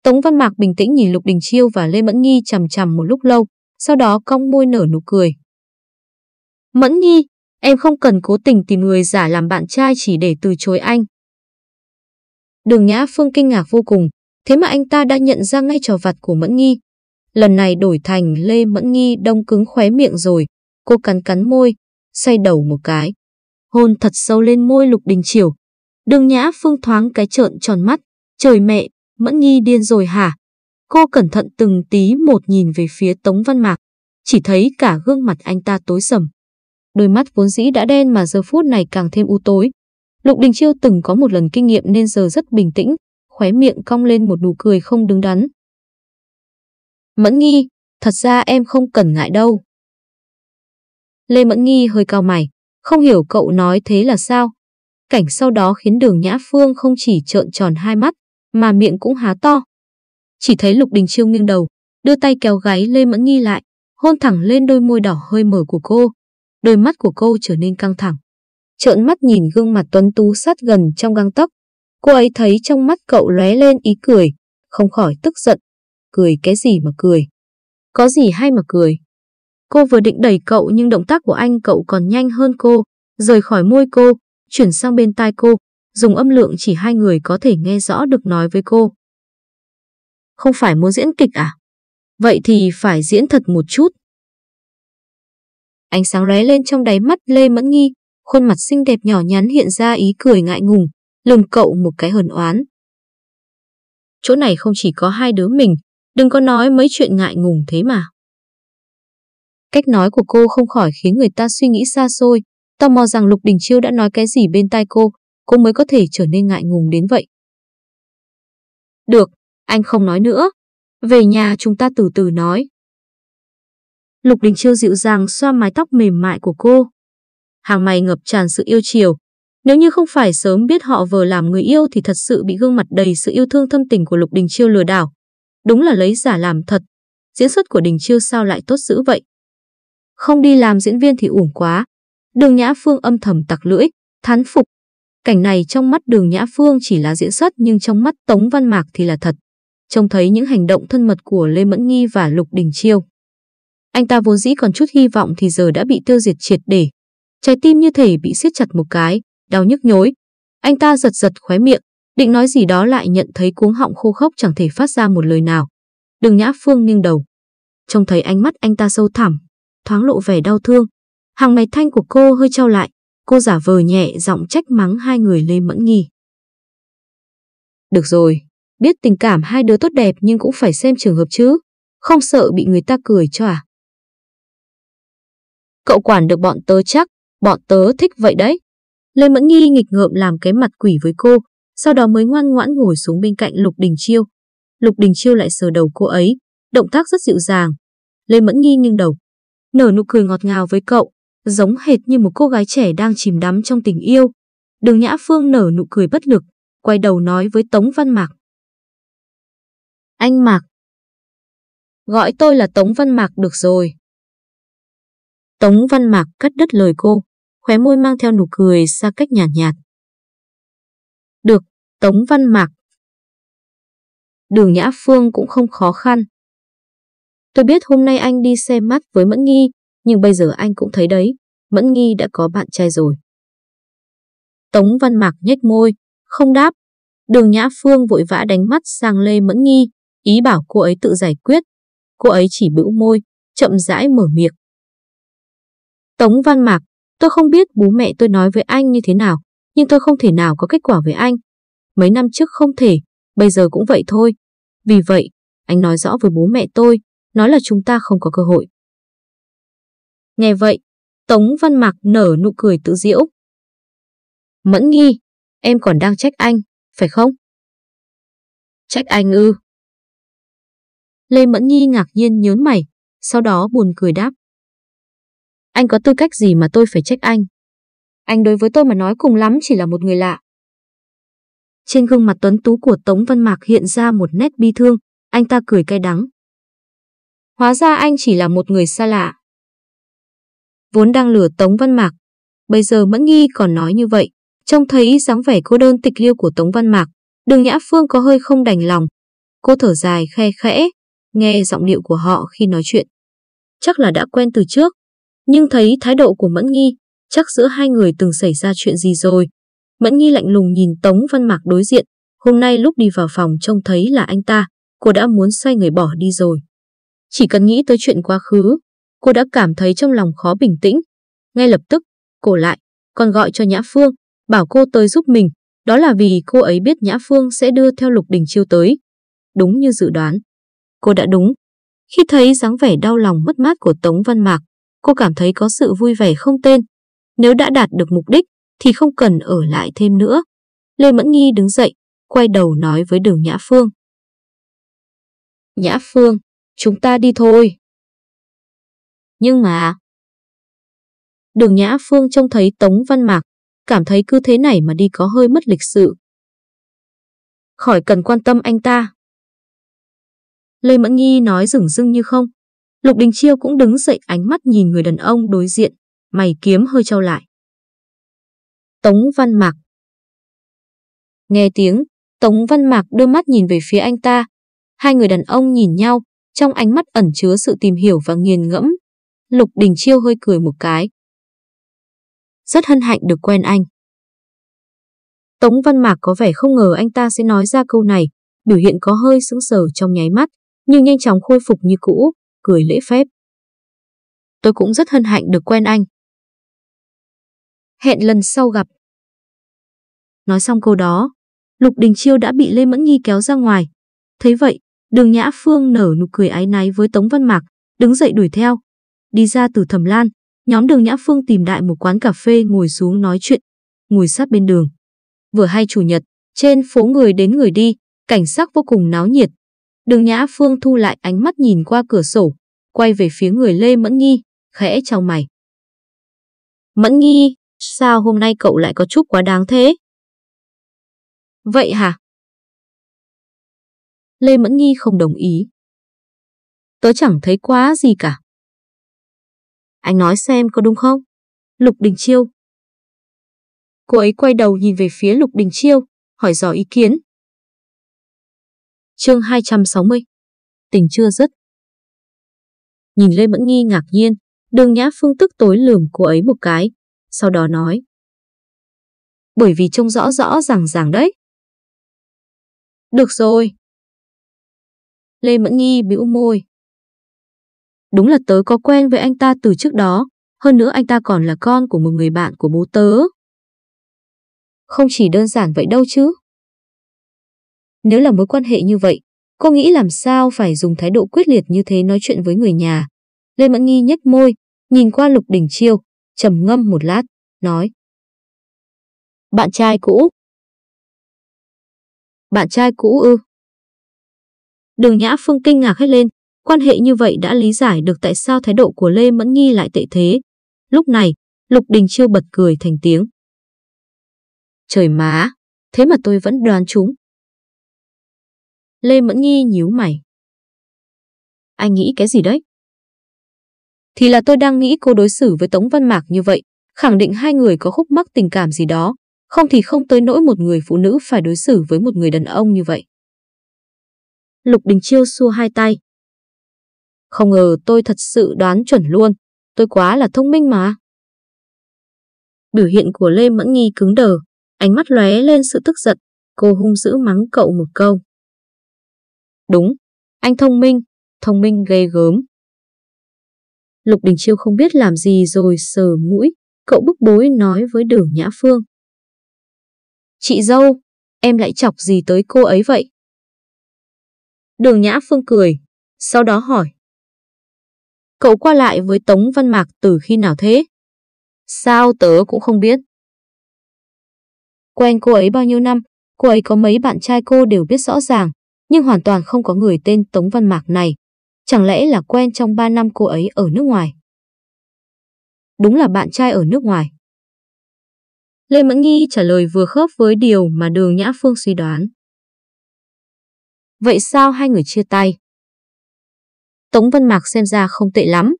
Tống Văn Mạc bình tĩnh nhìn Lục Đình Chiêu và Lê Mẫn Nhi chằm chằm một lúc lâu, sau đó cong môi nở nụ cười. Mẫn Nhi, em không cần cố tình tìm người giả làm bạn trai chỉ để từ chối anh. Đường Nhã Phương kinh ngạc vô cùng, thế mà anh ta đã nhận ra ngay trò vặt của Mẫn Nhi. Lần này đổi thành Lê Mẫn Nhi đông cứng khóe miệng rồi, cô cắn cắn môi, xoay đầu một cái. Hôn thật sâu lên môi Lục Đình Chiều. Đường Nhã Phương thoáng cái trợn tròn mắt, trời mẹ, Mẫn Nhi điên rồi hả? Cô cẩn thận từng tí một nhìn về phía Tống Văn Mạc, chỉ thấy cả gương mặt anh ta tối sầm. Đôi mắt vốn dĩ đã đen mà giờ phút này càng thêm u tối. Lục Đình Chiêu từng có một lần kinh nghiệm nên giờ rất bình tĩnh, khóe miệng cong lên một nụ cười không đứng đắn. Mẫn Nghi, thật ra em không cần ngại đâu. Lê Mẫn Nghi hơi cao mày, không hiểu cậu nói thế là sao. Cảnh sau đó khiến đường Nhã Phương không chỉ trợn tròn hai mắt, mà miệng cũng há to. Chỉ thấy Lục Đình Chiêu nghiêng đầu, đưa tay kéo gáy Lê Mẫn Nghi lại, hôn thẳng lên đôi môi đỏ hơi mở của cô. Đôi mắt của cô trở nên căng thẳng. Trợn mắt nhìn gương mặt tuấn tú sát gần trong găng tóc, Cô ấy thấy trong mắt cậu lóe lên ý cười, không khỏi tức giận. Cười cái gì mà cười? Có gì hay mà cười? Cô vừa định đẩy cậu nhưng động tác của anh cậu còn nhanh hơn cô, rời khỏi môi cô, chuyển sang bên tai cô, dùng âm lượng chỉ hai người có thể nghe rõ được nói với cô. Không phải muốn diễn kịch à? Vậy thì phải diễn thật một chút. Ánh sáng lóe lên trong đáy mắt Lê Mẫn Nghi, khuôn mặt xinh đẹp nhỏ nhắn hiện ra ý cười ngại ngùng, lườm cậu một cái hờn oán. Chỗ này không chỉ có hai đứa mình, đừng có nói mấy chuyện ngại ngùng thế mà. Cách nói của cô không khỏi khiến người ta suy nghĩ xa xôi, tò mò rằng Lục Đình Chiêu đã nói cái gì bên tai cô, cô mới có thể trở nên ngại ngùng đến vậy. Được, anh không nói nữa. Về nhà chúng ta từ từ nói. Lục Đình Chiêu dịu dàng xoa mái tóc mềm mại của cô. Hàng mày ngập tràn sự yêu chiều. Nếu như không phải sớm biết họ vừa làm người yêu thì thật sự bị gương mặt đầy sự yêu thương thâm tình của Lục Đình Chiêu lừa đảo. Đúng là lấy giả làm thật. Diễn xuất của Đình Chiêu sao lại tốt dữ vậy? Không đi làm diễn viên thì uổng quá. Đường Nhã Phương âm thầm tặc lưỡi, thán phục. Cảnh này trong mắt đường Nhã Phương chỉ là diễn xuất nhưng trong mắt Tống Văn Mạc thì là thật. Trông thấy những hành động thân mật của Lê Mẫn Nghi và Lục Đình Chiêu. Anh ta vốn dĩ còn chút hy vọng thì giờ đã bị tiêu diệt triệt để. Trái tim như thể bị siết chặt một cái, đau nhức nhối. Anh ta giật giật khóe miệng, Định nói gì đó lại nhận thấy cuống họng khô khốc chẳng thể phát ra một lời nào. Đường Nhã Phương nghiêng đầu. Trông thấy ánh mắt anh ta sâu thẳm, thoáng lộ vẻ đau thương. Hàng mày thanh của cô hơi trao lại, cô giả vờ nhẹ giọng trách mắng hai người Lê Mẫn Nghi. Được rồi, biết tình cảm hai đứa tốt đẹp nhưng cũng phải xem trường hợp chứ, không sợ bị người ta cười cho à? Cậu quản được bọn tớ chắc, bọn tớ thích vậy đấy. Lê Mẫn Nghi nghịch ngợm làm cái mặt quỷ với cô, sau đó mới ngoan ngoãn ngồi xuống bên cạnh Lục Đình Chiêu. Lục Đình Chiêu lại sờ đầu cô ấy, động tác rất dịu dàng. Lê Mẫn Nghi nghiêng đầu, nở nụ cười ngọt ngào với cậu, giống hệt như một cô gái trẻ đang chìm đắm trong tình yêu. Đường Nhã Phương nở nụ cười bất lực, quay đầu nói với Tống Văn Mạc. Anh Mạc. Gọi tôi là Tống Văn Mạc được rồi. Tống Văn Mạc cắt đứt lời cô, khóe môi mang theo nụ cười xa cách nhạt nhạt. Được, Tống Văn Mạc. Đường Nhã Phương cũng không khó khăn. Tôi biết hôm nay anh đi xem mắt với Mẫn Nghi, nhưng bây giờ anh cũng thấy đấy, Mẫn Nghi đã có bạn trai rồi. Tống Văn Mạc nhếch môi, không đáp. Đường Nhã Phương vội vã đánh mắt sang Lê Mẫn Nghi, ý bảo cô ấy tự giải quyết. Cô ấy chỉ bĩu môi, chậm rãi mở miệng. Tống Văn Mạc, tôi không biết bố mẹ tôi nói với anh như thế nào, nhưng tôi không thể nào có kết quả với anh. Mấy năm trước không thể, bây giờ cũng vậy thôi. Vì vậy, anh nói rõ với bố mẹ tôi, nói là chúng ta không có cơ hội. Nghe vậy, Tống Văn Mạc nở nụ cười tự diễu. Mẫn nghi, em còn đang trách anh, phải không? Trách anh ư? Lê Mẫn Nhi ngạc nhiên nhớn mày, sau đó buồn cười đáp. Anh có tư cách gì mà tôi phải trách anh? Anh đối với tôi mà nói cùng lắm chỉ là một người lạ. Trên gương mặt tuấn tú của Tống Văn Mạc hiện ra một nét bi thương, anh ta cười cay đắng. Hóa ra anh chỉ là một người xa lạ. Vốn đang lừa Tống Văn Mạc, bây giờ Mẫn Nghi còn nói như vậy, trông thấy dáng vẻ cô đơn tịch liêu của Tống Văn Mạc, đường Nhã Phương có hơi không đành lòng. Cô thở dài khe khẽ, nghe giọng điệu của họ khi nói chuyện. Chắc là đã quen từ trước, nhưng thấy thái độ của Mẫn Nghi, chắc giữa hai người từng xảy ra chuyện gì rồi. Mẫn Nghi lạnh lùng nhìn Tống Văn Mạc đối diện, hôm nay lúc đi vào phòng trông thấy là anh ta, cô đã muốn xoay người bỏ đi rồi. Chỉ cần nghĩ tới chuyện quá khứ, cô đã cảm thấy trong lòng khó bình tĩnh. Ngay lập tức, cô lại, còn gọi cho Nhã Phương, bảo cô tới giúp mình, đó là vì cô ấy biết Nhã Phương sẽ đưa theo Lục Đình Chiêu tới. Đúng như dự đoán. Cô đã đúng. Khi thấy dáng vẻ đau lòng mất mát của Tống Văn Mạc, cô cảm thấy có sự vui vẻ không tên. Nếu đã đạt được mục đích, thì không cần ở lại thêm nữa. Lê Mẫn Nghi đứng dậy, quay đầu nói với đường Nhã Phương. Nhã Phương, chúng ta đi thôi. Nhưng mà... Đường Nhã Phương trông thấy Tống Văn Mạc, cảm thấy cứ thế này mà đi có hơi mất lịch sự. Khỏi cần quan tâm anh ta. Lê Mẫn Nghi nói rừng rưng như không. Lục Đình Chiêu cũng đứng dậy ánh mắt nhìn người đàn ông đối diện, mày kiếm hơi trao lại. Tống Văn Mạc Nghe tiếng, Tống Văn Mạc đưa mắt nhìn về phía anh ta. Hai người đàn ông nhìn nhau, trong ánh mắt ẩn chứa sự tìm hiểu và nghiền ngẫm. Lục Đình Chiêu hơi cười một cái. Rất hân hạnh được quen anh. Tống Văn Mạc có vẻ không ngờ anh ta sẽ nói ra câu này, biểu hiện có hơi sững sờ trong nháy mắt, nhưng nhanh chóng khôi phục như cũ, cười lễ phép. Tôi cũng rất hân hạnh được quen anh. Hẹn lần sau gặp. Nói xong câu đó, Lục Đình Chiêu đã bị Lê Mẫn Nghi kéo ra ngoài. Thấy vậy, đường Nhã Phương nở nụ cười ái náy với Tống Văn Mạc, đứng dậy đuổi theo. Đi ra từ thầm lan, nhóm đường Nhã Phương tìm đại một quán cà phê ngồi xuống nói chuyện, ngồi sát bên đường. Vừa hay chủ nhật, trên phố người đến người đi, cảnh sắc vô cùng náo nhiệt. Đường Nhã Phương thu lại ánh mắt nhìn qua cửa sổ, quay về phía người Lê Mẫn Nghi, khẽ chào mày. Mẫn Nghi, sao hôm nay cậu lại có chút quá đáng thế? Vậy hả? Lê Mẫn Nghi không đồng ý. Tớ chẳng thấy quá gì cả. Anh nói xem có đúng không? Lục Đình Chiêu. Cô ấy quay đầu nhìn về phía Lục Đình Chiêu, hỏi dò ý kiến. chương 260. Tình chưa dứt. Nhìn Lê Mẫn Nghi ngạc nhiên, đường Nhã Phương tức tối lườm cô ấy một cái, sau đó nói. Bởi vì trông rõ rõ ràng ràng đấy. Được rồi. Lê Mẫn Nghi bĩu môi. Đúng là tớ có quen với anh ta từ trước đó, hơn nữa anh ta còn là con của một người bạn của bố tớ. Không chỉ đơn giản vậy đâu chứ. Nếu là mối quan hệ như vậy, cô nghĩ làm sao phải dùng thái độ quyết liệt như thế nói chuyện với người nhà. Lê Mẫn Nghi nhếch môi, nhìn qua Lục Đình Chiêu, trầm ngâm một lát, nói. Bạn trai cũ. Bạn trai cũ ư. Đường Nhã Phương kinh ngạc hết lên, quan hệ như vậy đã lý giải được tại sao thái độ của Lê Mẫn Nghi lại tệ thế. Lúc này, Lục Đình Chiêu bật cười thành tiếng. Trời má, thế mà tôi vẫn đoán chúng. Lê Mẫn Nghi nhíu mày. Anh nghĩ cái gì đấy? Thì là tôi đang nghĩ cô đối xử với Tống Văn Mạc như vậy, khẳng định hai người có khúc mắc tình cảm gì đó, không thì không tới nỗi một người phụ nữ phải đối xử với một người đàn ông như vậy. Lục Đình Chiêu xua hai tay. Không ngờ tôi thật sự đoán chuẩn luôn, tôi quá là thông minh mà. Biểu hiện của Lê Mẫn Nghi cứng đờ, ánh mắt lóe lên sự tức giận, cô hung dữ mắng cậu một câu. Đúng, anh thông minh, thông minh ghê gớm. Lục Đình Chiêu không biết làm gì rồi sờ mũi, cậu bức bối nói với đường Nhã Phương. Chị dâu, em lại chọc gì tới cô ấy vậy? Đường Nhã Phương cười, sau đó hỏi. Cậu qua lại với Tống Văn Mạc từ khi nào thế? Sao tớ cũng không biết. Quen cô ấy bao nhiêu năm, cô ấy có mấy bạn trai cô đều biết rõ ràng, nhưng hoàn toàn không có người tên Tống Văn Mạc này. Chẳng lẽ là quen trong 3 năm cô ấy ở nước ngoài? Đúng là bạn trai ở nước ngoài. Lê Mẫn Nghi trả lời vừa khớp với điều mà đường Nhã Phương suy đoán. Vậy sao hai người chia tay? Tống Văn Mạc xem ra không tệ lắm,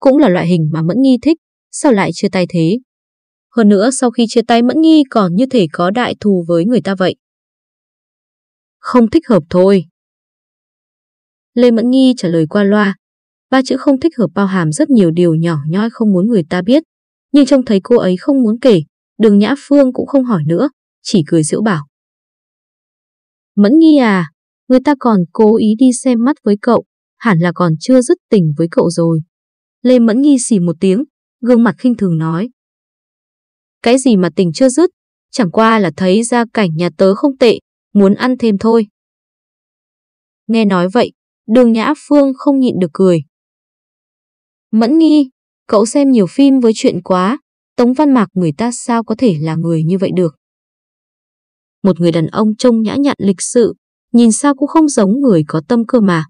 cũng là loại hình mà Mẫn Nghi thích, sao lại chia tay thế? Hơn nữa sau khi chia tay Mẫn Nghi còn như thể có đại thù với người ta vậy. Không thích hợp thôi. Lê Mẫn Nghi trả lời qua loa. Ba chữ không thích hợp bao hàm rất nhiều điều nhỏ nhoi không muốn người ta biết. Nhưng trông thấy cô ấy không muốn kể, đường Nhã Phương cũng không hỏi nữa, chỉ cười giễu bảo. Mẫn Nghi à, người ta còn cố ý đi xem mắt với cậu, hẳn là còn chưa dứt tình với cậu rồi. Lê Mẫn Nghi xì một tiếng, gương mặt khinh thường nói. Cái gì mà tình chưa dứt, chẳng qua là thấy ra cảnh nhà tớ không tệ, muốn ăn thêm thôi. Nghe nói vậy, đường Nhã Phương không nhịn được cười. Mẫn nghi, cậu xem nhiều phim với chuyện quá, Tống Văn Mạc người ta sao có thể là người như vậy được. Một người đàn ông trông nhã nhặn lịch sự, nhìn sao cũng không giống người có tâm cơ mà.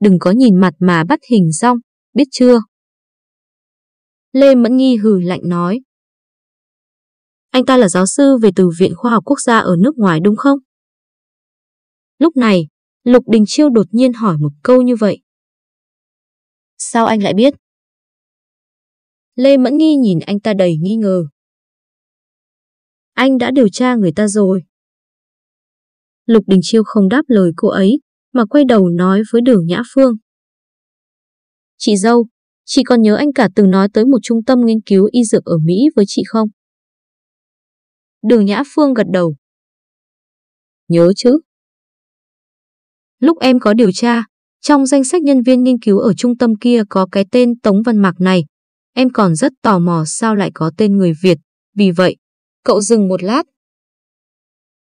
Đừng có nhìn mặt mà bắt hình xong, biết chưa? Lê Mẫn Nghi hừ lạnh nói. Anh ta là giáo sư về từ Viện Khoa học Quốc gia ở nước ngoài đúng không? Lúc này, Lục Đình Chiêu đột nhiên hỏi một câu như vậy. Sao anh lại biết? Lê Mẫn Nghi nhìn anh ta đầy nghi ngờ. Anh đã điều tra người ta rồi. Lục Đình Chiêu không đáp lời cô ấy, mà quay đầu nói với đường Nhã Phương. Chị dâu, chị còn nhớ anh cả từng nói tới một trung tâm nghiên cứu y dược ở Mỹ với chị không? Đường Nhã Phương gật đầu. Nhớ chứ. Lúc em có điều tra, trong danh sách nhân viên nghiên cứu ở trung tâm kia có cái tên Tống Văn Mạc này. Em còn rất tò mò sao lại có tên người Việt. Vì vậy, cậu dừng một lát.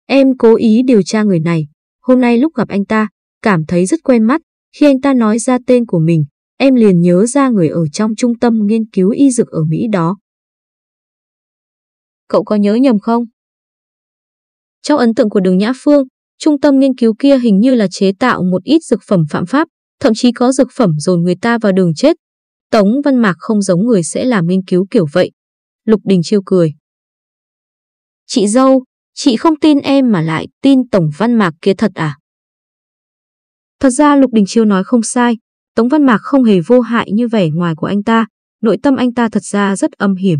Em cố ý điều tra người này. Hôm nay lúc gặp anh ta, cảm thấy rất quen mắt. Khi anh ta nói ra tên của mình, em liền nhớ ra người ở trong trung tâm nghiên cứu y dược ở Mỹ đó. Cậu có nhớ nhầm không? Trong ấn tượng của đường Nhã Phương, trung tâm nghiên cứu kia hình như là chế tạo một ít dược phẩm phạm pháp, thậm chí có dược phẩm dồn người ta vào đường chết. Tống Văn Mạc không giống người sẽ làm nghiên cứu kiểu vậy. Lục Đình Chiêu cười. Chị dâu, chị không tin em mà lại tin Tổng Văn Mạc kia thật à? Thật ra Lục Đình Chiêu nói không sai, Tống Văn Mạc không hề vô hại như vẻ ngoài của anh ta, nội tâm anh ta thật ra rất âm hiểm.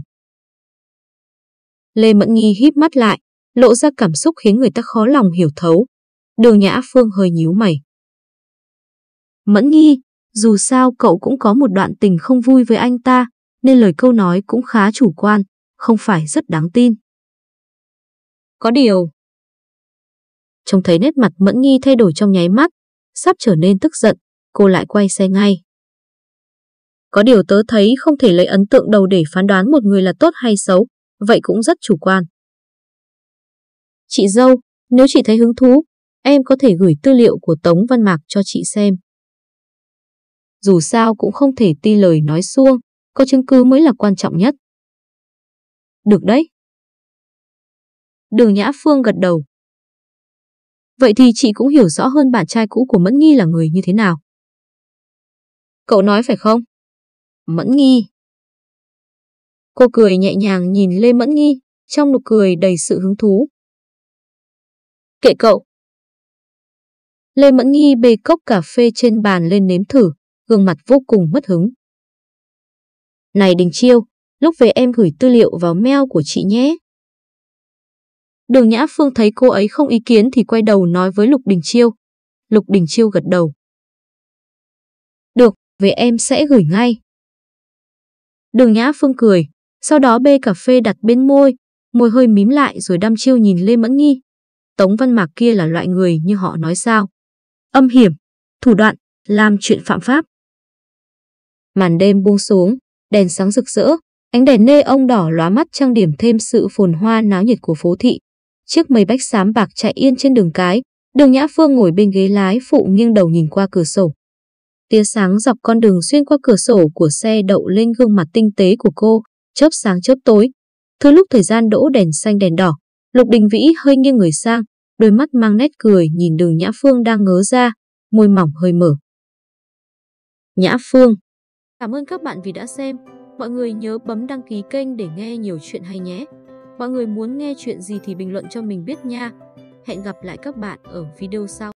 Lê Mẫn Nghi híp mắt lại, lộ ra cảm xúc khiến người ta khó lòng hiểu thấu. Đường Nhã Phương hơi nhíu mày. Mẫn Nghi, dù sao cậu cũng có một đoạn tình không vui với anh ta, nên lời câu nói cũng khá chủ quan, không phải rất đáng tin. Có điều. trông thấy nét mặt Mẫn Nghi thay đổi trong nháy mắt, sắp trở nên tức giận, cô lại quay xe ngay. Có điều tớ thấy không thể lấy ấn tượng đầu để phán đoán một người là tốt hay xấu, vậy cũng rất chủ quan. Chị dâu, nếu chị thấy hứng thú, em có thể gửi tư liệu của Tống Văn Mạc cho chị xem. Dù sao cũng không thể ti lời nói suông, có chứng cứ mới là quan trọng nhất. Được đấy. Đường Nhã Phương gật đầu. Vậy thì chị cũng hiểu rõ hơn bạn trai cũ của Mẫn Nghi là người như thế nào. Cậu nói phải không? Mẫn Nghi. Cô cười nhẹ nhàng nhìn Lê Mẫn Nghi, trong nụ cười đầy sự hứng thú. Kệ cậu. Lê Mẫn Nghi bê cốc cà phê trên bàn lên nếm thử, gương mặt vô cùng mất hứng. Này Đình Chiêu, lúc về em gửi tư liệu vào mail của chị nhé. Đường Nhã Phương thấy cô ấy không ý kiến thì quay đầu nói với Lục Đình Chiêu. Lục Đình Chiêu gật đầu. Được, về em sẽ gửi ngay. Đường Nhã Phương cười, sau đó bê cà phê đặt bên môi, môi hơi mím lại rồi đăm chiêu nhìn Lê Mẫn Nghi. Tống Văn Mạc kia là loại người như họ nói sao? Âm hiểm, thủ đoạn, làm chuyện phạm pháp. Màn đêm buông xuống, đèn sáng rực rỡ, ánh đèn nê ông đỏ lóa mắt trang điểm thêm sự phồn hoa náo nhiệt của phố thị. Chiếc mây bách xám bạc chạy yên trên đường cái, đường Nhã Phương ngồi bên ghế lái phụ nghiêng đầu nhìn qua cửa sổ. Tia sáng dọc con đường xuyên qua cửa sổ của xe đậu lên gương mặt tinh tế của cô, chớp sáng chớp tối. Thứ lúc thời gian đỗ đèn xanh đèn đỏ, Lục Đình Vĩ hơi nghiêng người sang, đôi mắt mang nét cười nhìn đường Nhã Phương đang ngớ ra, môi mỏng hơi mở. Nhã Phương Cảm ơn các bạn vì đã xem. Mọi người nhớ bấm đăng ký kênh để nghe nhiều chuyện hay nhé. Mọi người muốn nghe chuyện gì thì bình luận cho mình biết nha. Hẹn gặp lại các bạn ở video sau.